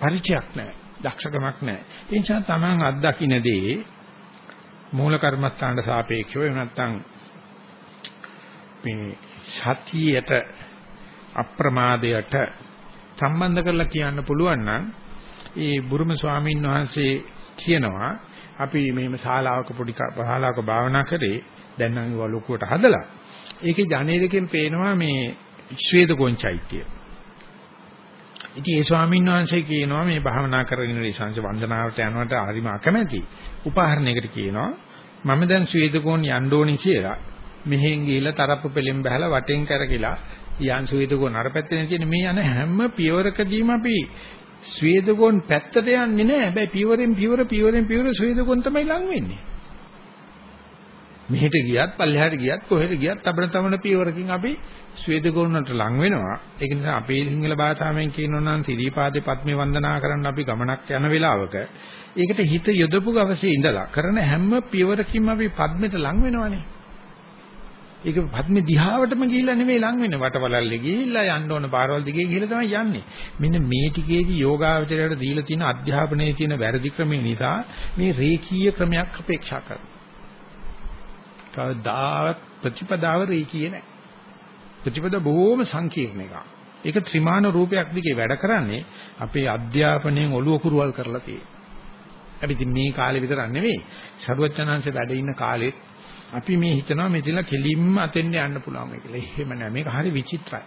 පරිචයක් නෑ. දක්ෂකමක් නෑ. ඒ නිසා Taman අත්දකින්න දේ මූල කර්මස්ථානට සාපේක්ෂව එහෙම නැත්නම් මේ සතියට අප්‍රමාදයට සම්බන්ධ කරලා කියන්න පුළුවන් නම් ඒ බුරුම ස්වාමීන් වහන්සේ කියනවා අපි මෙහෙම ශාලාවක පොඩි ශාලාවක භාවනා කරේ දැන් නම් ඒවා ලොකුවට හදලා. ඒකේ ජනේලකින් පේනවා මේ ශ්වේදගොන් චෛත්‍යය. ඉතින් ඒ ස්වාමීන් වහන්සේ කියනවා මේ භාවනා කරගෙන ඉරිසංශ වන්දනාවට යනවට හරිම අකමැති. උපහරණයකට කියනවා මම දැන් ශ්වේදගොන් යන්න ඕනි කියලා මෙහෙන් ගිහිල්ලා තරප්පු පෙලෙන් බහලා වටෙන් කරකිලා යන් ශ්වේදගොන් අර පැත්තේ තියෙන මේ යන හැම පියවරකදීම අපි ස්වේදගොන් පැත්තට යන්නේ නැහැ. හැබැයි පියවරෙන් පියවර පියවරෙන් පියවර ස්වේදගොන් තමයි ලඟ වෙන්නේ. මෙහෙට ගියත් පල්ලෙහාට ගියත් කොහෙට ගියත් තබන තබන පියවරකින් අපි ස්වේදගොන්නට ලං වෙනවා. ඒක නිසා අපේ සිංහල භාෂාවෙන් කියනවා නම් සිරිපාදේ පත්මේ වන්දනා කරන්න අපි ගමනක් යන වෙලාවක ඒකට හිත යොදපු ගවසේ ඉඳලා කරන හැම පියවරකින්ම අපි පද්මෙට ලං වෙනවනේ. ඒක පද්මේ දිහාවටම ගිහිල්ලා නෙමෙයි ලං වෙන්නේ වටවලල්ලේ ගිහිල්ලා යන්න ඕන පාරවල් දිගේ ගිහිල්ලා තමයි යන්නේ. මෙන්න මේ ටිකේදී යෝගාවචරයට දීලා තියෙන අධ්‍යාපනයේ තියෙන වැරදි ක්‍රමය නිසා මේ රේකීය ක්‍රමයක් අපේක්ෂා කරනවා. කවදාවත් ප්‍රතිපදාව රේකී නැහැ. ප්‍රතිපද බොහොම සංකීර්ණ එකක්. ඒක ත්‍රිමාන රූපයක් දිගේ වැඩ කරන්නේ අපේ අධ්‍යාපනයෙන් ඔළුව කුරුවල් කරලා තියෙනවා. අපි ඉතින් මේ කාලේ විතරක් නෙවෙයි, සරුවචනාංශ වැඩ ඉන්න කාලෙත් අපි මේ හිතනවා මෙතන කෙලින්ම අතෙන්ට යන්න පුළුවන් කියලා. එහෙම නෑ. මේක හරි විචිත්‍රයි.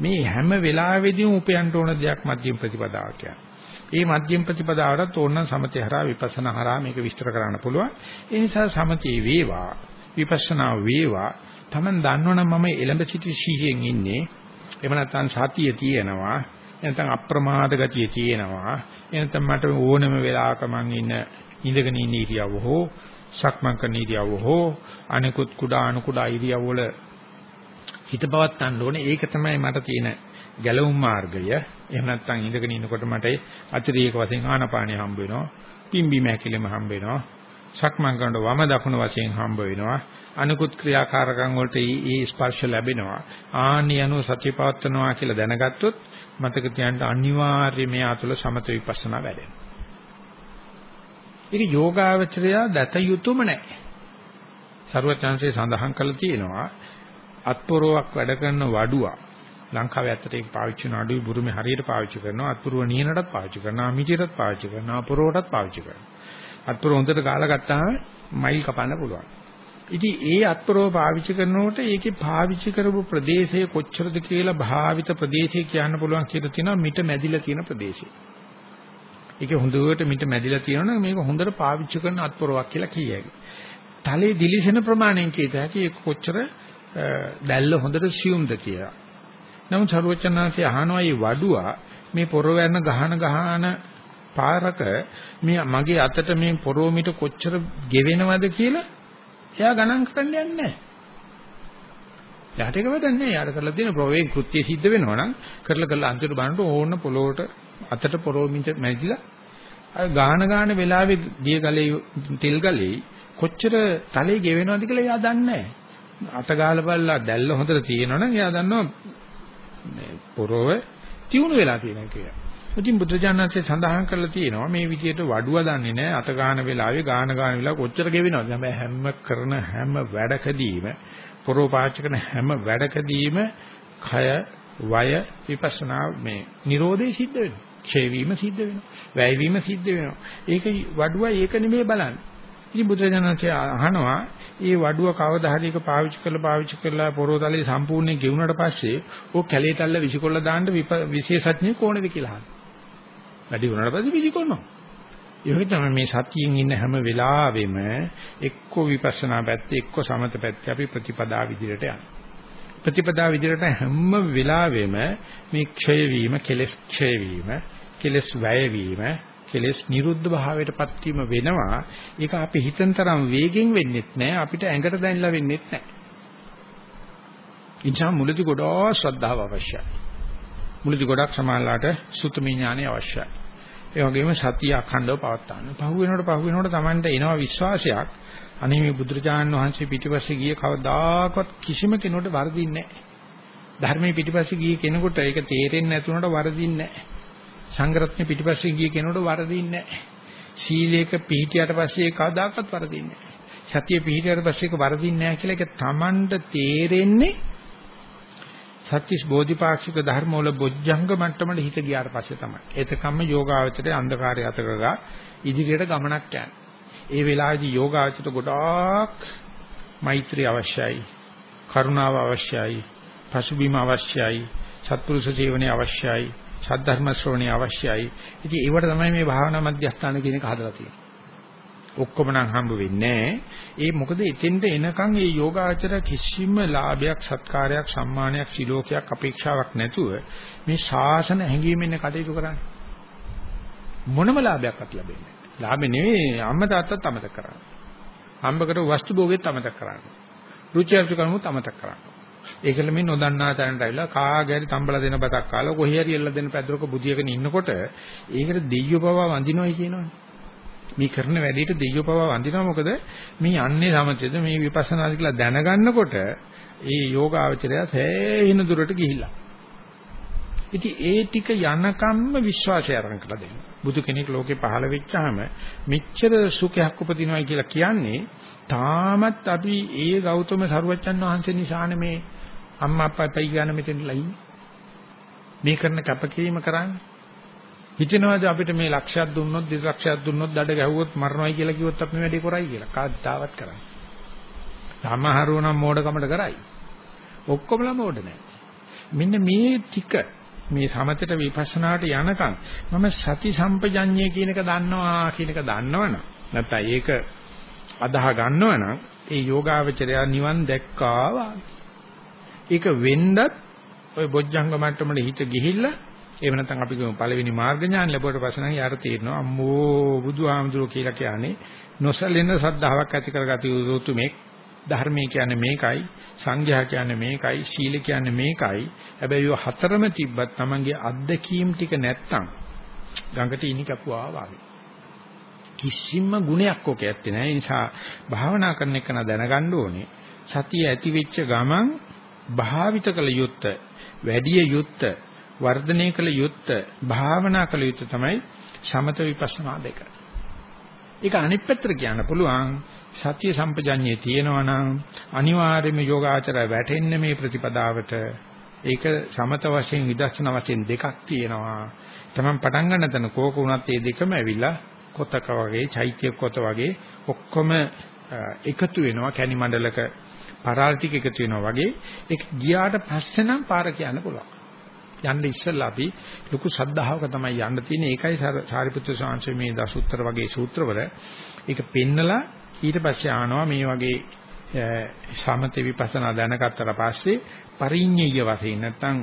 මේ හැම වෙලාවෙදීම උපයන්න ඕන දෙයක් මධ්‍යම ප්‍රතිපදාව කියන්නේ. ඒ මධ්‍යම ප්‍රතිපදාවට ඕන සමතේ හරහා විපස්සනා හරහා මේක විස්තර කරන්න පුළුවන්. ඒ නිසා සමතේ වේවා විපස්සනා වේවා Taman දන්නවනම් මම එළඹ සිටි සිහියෙන් ඉන්නේ. එහෙම නැත්නම් සතිය තියෙනවා. නැත්නම් අප්‍රමාද ගතිය තියෙනවා. එනතම් මට ඕනම වෙලාවක මං ඉන්න ඉඳගෙන ඉන්න ඉරියව්ව හෝ සක්මන් කරන ඉරියව්ව හෝ අනිකුත් කුඩා අණු කුඩා ඉරියව් වල හිත පවත්තන්න ඕනේ. ඒක තමයි මට තියෙන ගැලවුම් මාර්ගය. එහෙම නැත්නම් ඉඳගෙන ඉන්නකොට මට අතිරේක වශයෙන් ආනපානිය හම්බ වෙනවා. පිම්බි මැකිලිම හම්බ වෙනවා. සක්මන් කරනකොට වම දකුණු වශයෙන් හම්බ වෙනවා. අනිකුත් ක්‍රියාකාරකම් වලට ඒ ස්පර්ශ ලැබෙනවා. ආනි අනු සත්‍ය පවත්නවා කියලා දැනගත්තොත් මතක තියාගන්න අනිවාර්යයෙන් මේ අතුල සමත විපස්සනා වැඩෙනවා. ඒක යෝගාවචරය දත යුතුයම නැහැ. සරුවචාන්සේ සඳහන් කළා තියෙනවා අත්පොරවක් වැඩ කරන වඩුවා ලංකාවේ ඇත්තට ඒක පාවිච්චි කරන අඩුයි බුරුමේ හරියට පාවිච්චි කරනවා අත්පුරුව නියනටත් පාවිච්චි කරනවා මිටියටත් පාවිච්චි කරනවා පොරවටත් පාවිච්චි කරනවා අත්පුරුව හොඳට කාලා ගත්තාම මයිල් කපන්න පුළුවන් ඉතින් ඒ අත්පුරුව පාවිච්චි කරනකොට ඒකේ පාවිච්චි කරපු ප්‍රදේශය කොච්චරද කියලා භාවිත ප්‍රදේශය කියන්න පුළුවන් කියලා තියෙනවා මිට මැදිලා තියෙන ප්‍රදේශය ඒක හොඳට මිට මැදිලා තියෙනවනම් මේක හොඳට පාවිච්චි කරන අත්පොරවක් කියලා කියයි. තලයේ දිලිසෙන ප්‍රමාණයෙන් කියත හැකි ඒක කොච්චර දැල්ල හොඳට සියුම්ද කියලා. නමුත් සරුවචනාංශය අහනවා මේ වඩුවා මේ පොරවැන්න ගහන ගහන පාරක මේ මගේ අතට මේ පොරොමිට කොච්චර ගෙවෙනවද කියලා එයා ගණන් කරන්න යන්නේ නැහැ. යාට එක වැඩක් නැහැ. යාට කරලා තියෙන ප්‍රවේග කෘත්‍ය සිද්ධ වෙනවා නම් කරලා කරලා අන්තිමට බලනකොට ඕන පොළොවට අතට පොරොමිට මැදිලා අර ගාන ගාන වෙලාවේ දිය ගලේ තෙල් ගලේ කොච්චර තලේ ගෙවෙනවද කියලා එයා දන්නේ නැහැ. අත ගාලා බලලා දැල්ල හොඳට තියෙනවනම් එයා දන්නවා මේ පොරොව තියුණු වෙලා තියෙනවා කියලා. ඉතින් බුදුජානනාංශය සඳහන් කරලා තියෙනවා මේ විදිහට වඩුව දන්නේ නැහැ අත ගාන වෙලාවේ ගාන ගාන වෙලාව කොච්චර ගෙවෙනවද? හැබැයි හැම කරන හැම වැඩකදීම පොරොව පාවිච්චි කරන හැම වැඩකදීම කය වය විපස්සනා මේ Nirodhe සිද්ධ වෙනවා. ක්ෂය වීම සිද්ධ වෙනවා. වැය වීම සිද්ධ වෙනවා. ඒක වඩුව ඒක නෙමෙයි බලන්නේ. ඉතින් බුදුරජාණන්සේ අහනවා මේ වඩුව කවදා හරි එක පාවිච්චි කරලා පාවිච්චි කරලා පොරොතලේ සම්පූර්ණයෙන් ගෙවුනට පස්සේ ඕක කැලේටල්ල විසිකොල්ල දාන්න විශේෂඥයෙ කොහොනද කියලා අහනවා. වැඩි වුණාට පස්සේ විසිකොනවා. ඒක තමයි මේ සතියෙන් ඉන්න හැම වෙලාවෙම එක්ක විපස්සනා පැත්තේ එක්ක සමත පැත්තේ අපි ප්‍රතිපදා විදිහට යනවා. ප්‍රතිපදා විදිහට හැම වෙලාවෙම මේ ක්ෂය වීම කෙලස් ක්ෂය වීම කෙලස් වැය වීම කෙලෙස් නිරුද්ධ භාවයටපත් වීම වෙනවා. ඒක අපි හිතන තරම් වේගෙන් වෙන්නේත් නැහැ. අපිට ඇඟට දැනෙලා වෙන්නේත් නැහැ. ඉන්ජා මුලදි ගොඩාක් ශ්‍රද්ධාව අවශ්‍යයි. මුලදි ගොඩක් සමානලාට සුතමී ඥානය අවශ්‍යයි. ඒ වගේම සතිය අඛණ්ඩව පවත්වා ගන්න. පහු වෙනකොට පහු වෙනකොට Tamanට එනවා විශ්වාසයක්. අනේ මේ බුදුරජාණන් වහන්සේ පිටිපස්සේ ගිය කවදාකවත් කිසිම කෙනෙකුට වරදින්නේ නැහැ. ධර්මයේ පිටිපස්සේ ගිය කෙනෙකුට ඒක තේරෙන්නේ නැතුනට වරදින්නේ නැහැ. සංගරත්න පිටිපස්සේ ගිය කෙනෙකුට වරදින්නේ නැහැ. සීලයක පිළිටියට පස්සේ කවදාකවත් වරදින්නේ නැහැ. සතිය පිළිටියට පස්සේ ඒක වරදින්නේ නැහැ කියලා ඒක Tamanට තේරෙන්නේ සත්‍විස් බෝධිපාක්ෂික ධර්ම වල බොජ්ජංග මට්ටමට හිත ගියාට පස්සේ තමයි. ඒතකම්ම යෝගාවචරයේ අන්ධකාරය අතකගා ඉදිරියට ගමනක් යන්නේ. ඒ වෙලාවේදී යෝගාවචරයට ගොඩාක් මෛත්‍රිය අවශ්‍යයි. කරුණාව අවශ්‍යයි. පසුබිම අවශ්‍යයි. සත්පුරුෂ ජීවනයේ අවශ්‍යයි. සද්ධර්ම ශ්‍රවණේ අවශ්‍යයි. ඉතින් ඒවට තමයි මේ භාවනා මධ්‍යස්ථාන කියන එක හදලා තියෙන්නේ. ඔක්කොම නම් හම්බ වෙන්නේ ඒ මොකද එතෙන්ට එනකන් මේ යෝගාචර කිසිම ලාභයක් සත්කාරයක් සම්මානයක් සිලෝකයක් අපේක්ෂාවක් නැතුව මේ ශාසන හැඟීමෙන් කටයුතු කරන්නේ මොනම ලාභයක්වත් ලැබෙන්නේ නැහැ. ලාභේ නෙවෙයි අම්මා තාත්තත් අමතක කරන්නේ. හම්බ කර වස්තු භෝගෙත් අමතක කරන්නේ. රුචි අරුචිකමත් අමතක කරන්නේ. ඒකල මේ නොදන්නා තැනට ඇවිල්ලා කාගේ හරි තම්බලා දෙන බතක් කාලා කොහේ හරි එල්ල දෙන පැද්දරක බුදියගෙන ඉන්නකොට ඒකට දෙයියෝ පවා වඳිනවයි කියනවනේ. මේ කරන වැඩේට දෙයියෝ පවා වඳිනවා මොකද මේ යන්නේ සමතේද මේ විපස්සනාද කියලා දැනගන්නකොට ඒ යෝගාවචරය සෑහෙන දුරට ගිහිල්ලා. ඉතින් ඒ ටික යනකම්ම විශ්වාසය අරන් කළා දෙන්න. බුදු කෙනෙක් ලෝකේ පහළ වෙච්චාම මෙච්චර සුඛයක් උපදිනවයි කියලා කියන්නේ තාමත් අපි ඒ ගෞතම සරුවච්චන් වහන්සේ නිසානේ මේ අම්මා අප්පා පයි ගන්න මෙතෙන්ලා ඉන්නේ. මේ කරන කැපකිරීම කරන්නේ. හිතනවාද අපිට මේ ලක්ෂයක් දුන්නොත් දෙලක්ෂයක් දුන්නොත් දඩ ගැහුවොත් මරණයි කියලා කිව්වොත් අපි මේ වැඩේ කරයි කියලා. කාදාවත් කරන්නේ. සමහරව නම් මෝඩකමට කරයි. ඔක්කොමලා මෝඩ නැහැ. මෙන්න මේ ටික මේ සමතට විපස්සනාට යනකම් මම සති සම්පජඤ්ඤය කියන එක දන්නවා කියන එක දන්නවනම් නැත්නම් ඒක අදාහ ගන්නවනම් ඒ යෝගාවචරය නිවන් දැක්කා ඒක වෙන්නත් ওই බොජ්ජංග මට්ටමට හිත ගිහිල්ලා එහෙම නැත්නම් අපි කියමු පළවෙනි මාර්ග ඥාන ලැබුවට පස්සේ නම් යාර තේරෙනවා අම්මෝ බුදුහාමුදුරුවෝ කියලා කියන්නේ නොසලෙන සද්ධාාවක් ඇති කරගත යුතු මේ ධර්මයේ කියන්නේ මේකයි සංඝයා කියන්නේ මේකයි සීල කියන්නේ මේකයි. හැබැයි ඔය හතරම තිබ්බත් Tamanගේ අත්දැකීම් ටික නැත්තම් ගඟට ඉනි කපුවා වගේ. කිසිම ගුණයක් ඔක ඇත්තේ නැහැ. ඒ නිසා භාවනා කරන එක දැනගන්න ඕනේ. සතිය ඇති වෙච්ච ගමන් භාවිත කළ යුත්ත වැඩි යුත්ත වර්ධනය කළ යුත්ත භාවනා කළ යුත්ත තමයි සමත විපස්සනා දෙක. ඒක අනිත් පැත්තට කියන්න පුළුවන් සතිය සම්පජඤ්ඤේ තියෙනවා නම් අනිවාර්යයෙන්ම යෝගාචරය වැටෙන්නේ මේ ප්‍රතිපදාවට. ඒක සමත වශයෙන් විදර්ශනා වශයෙන් දෙකක් තියෙනවා. තමන් පටන් ගන්න තැන කෝක උනත් මේ දෙකම ඇවිල්ලා කොතක වගේ චෛත්‍ය කොත වගේ ඔක්කොම එකතු වෙනවා කැනි මණ්ඩලක පරාල් ටික එකතු වෙනවා වගේ ඒක ගියාට පස්සේ නම් පාර කියන්න පුළුවන්. යන්න ඉස්සෙල්ලා අපි ලොකු සද්ධාවක තමයි යන්න තියෙන්නේ. ඒකයි සාරිපුත්‍ර ස්වාමීන් මේ දසුත්තර වගේ සූත්‍රවල ඒක පෙන්නලා ඊට පස්සේ ආනවා මේ වගේ සමථ විපස්සනා දැනගත්තට පස්සේ පරිඤ්ඤය වශයෙන් නැත්තම්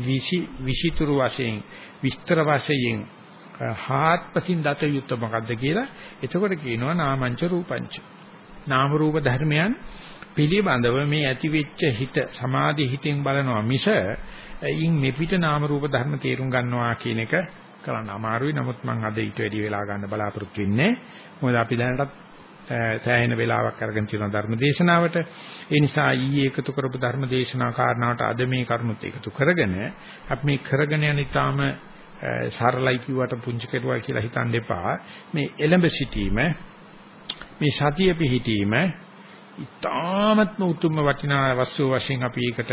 විසි විසිතුරු වශයෙන් විස්තර වශයෙන් හාත්පසින් දත යුත්ත මොකද්ද කියලා එතකොට කියනවා නාමංච රූපංච නාම රූප ධර්මයන් පිළිබඳව මේ ඇතිවෙච්ච හිත සමාධි හිතෙන් බලනවා මිස ඉන් මෙපිට නාම රූප ධර්ම තේරුම් ගන්නවා කියන එක කරන්න අමාරුයි. නමුත් මම අද ඊට වැඩි වෙලා ගන්න බලාපොරොත්තු වෙන්නේ. මොකද අපි දැනටත් සෑහෙන වෙලාවක් අරගෙන තියෙන ධර්ම දේශනාවට. ඒ නිසා ඊයේ එකතු කරපු ධර්ම දේශනා කාරණාවට අද මේ කරුණුත් එකතු කරගෙන අපි මේ කරගෙන යන ඊටාම සරලයි කිව්වට පුංචි කෙරුවා කියලා හිතන්න එපා. මේ එලඹ සිටීම මේ සතිය පිහිටීම ඊටාමත්ම උතුම්ම වටිනා වස්තුව වශයෙන් අපි ඒකට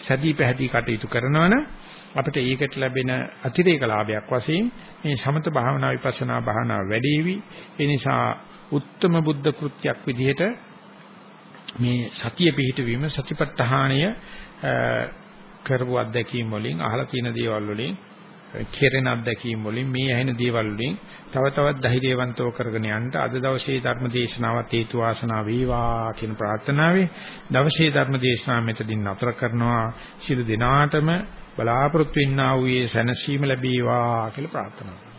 සැදී පැහැදී කටයුතු කරනවනම් අපිට ඒකට ලැබෙන අතිරේක ලාභයක් වශයෙන් මේ සමත භාවනා විපස්සනා භාවනා වැඩිවි. ඒ නිසා උත්තම බුද්ධ කෘත්‍යයක් විදිහට මේ සතිය පිහිටවීම සතිපට්ඨානය කරපු අත්දැකීම් වලින් අහලා තියෙන දේවල් වලින් කෙරෙන අත්දැකීම් වලින් මේ ඇහෙන දේවල් වලින් තව තවත් ධෛර්යවන්තව කරගෙන යන්න අද දවසේ ධර්ම දේශනාවත් හේතු වාසනා වේවා කියන ප්‍රාර්ථනාවෙන් දවසේ ධර්ම දේශනාව මෙතනින් නතර කරනවා. සියලු දිනාටම බලාපොරොත්තු වෙන්නා වූ සැනසීම ලැබේවා කියලා ප්‍රාර්ථනා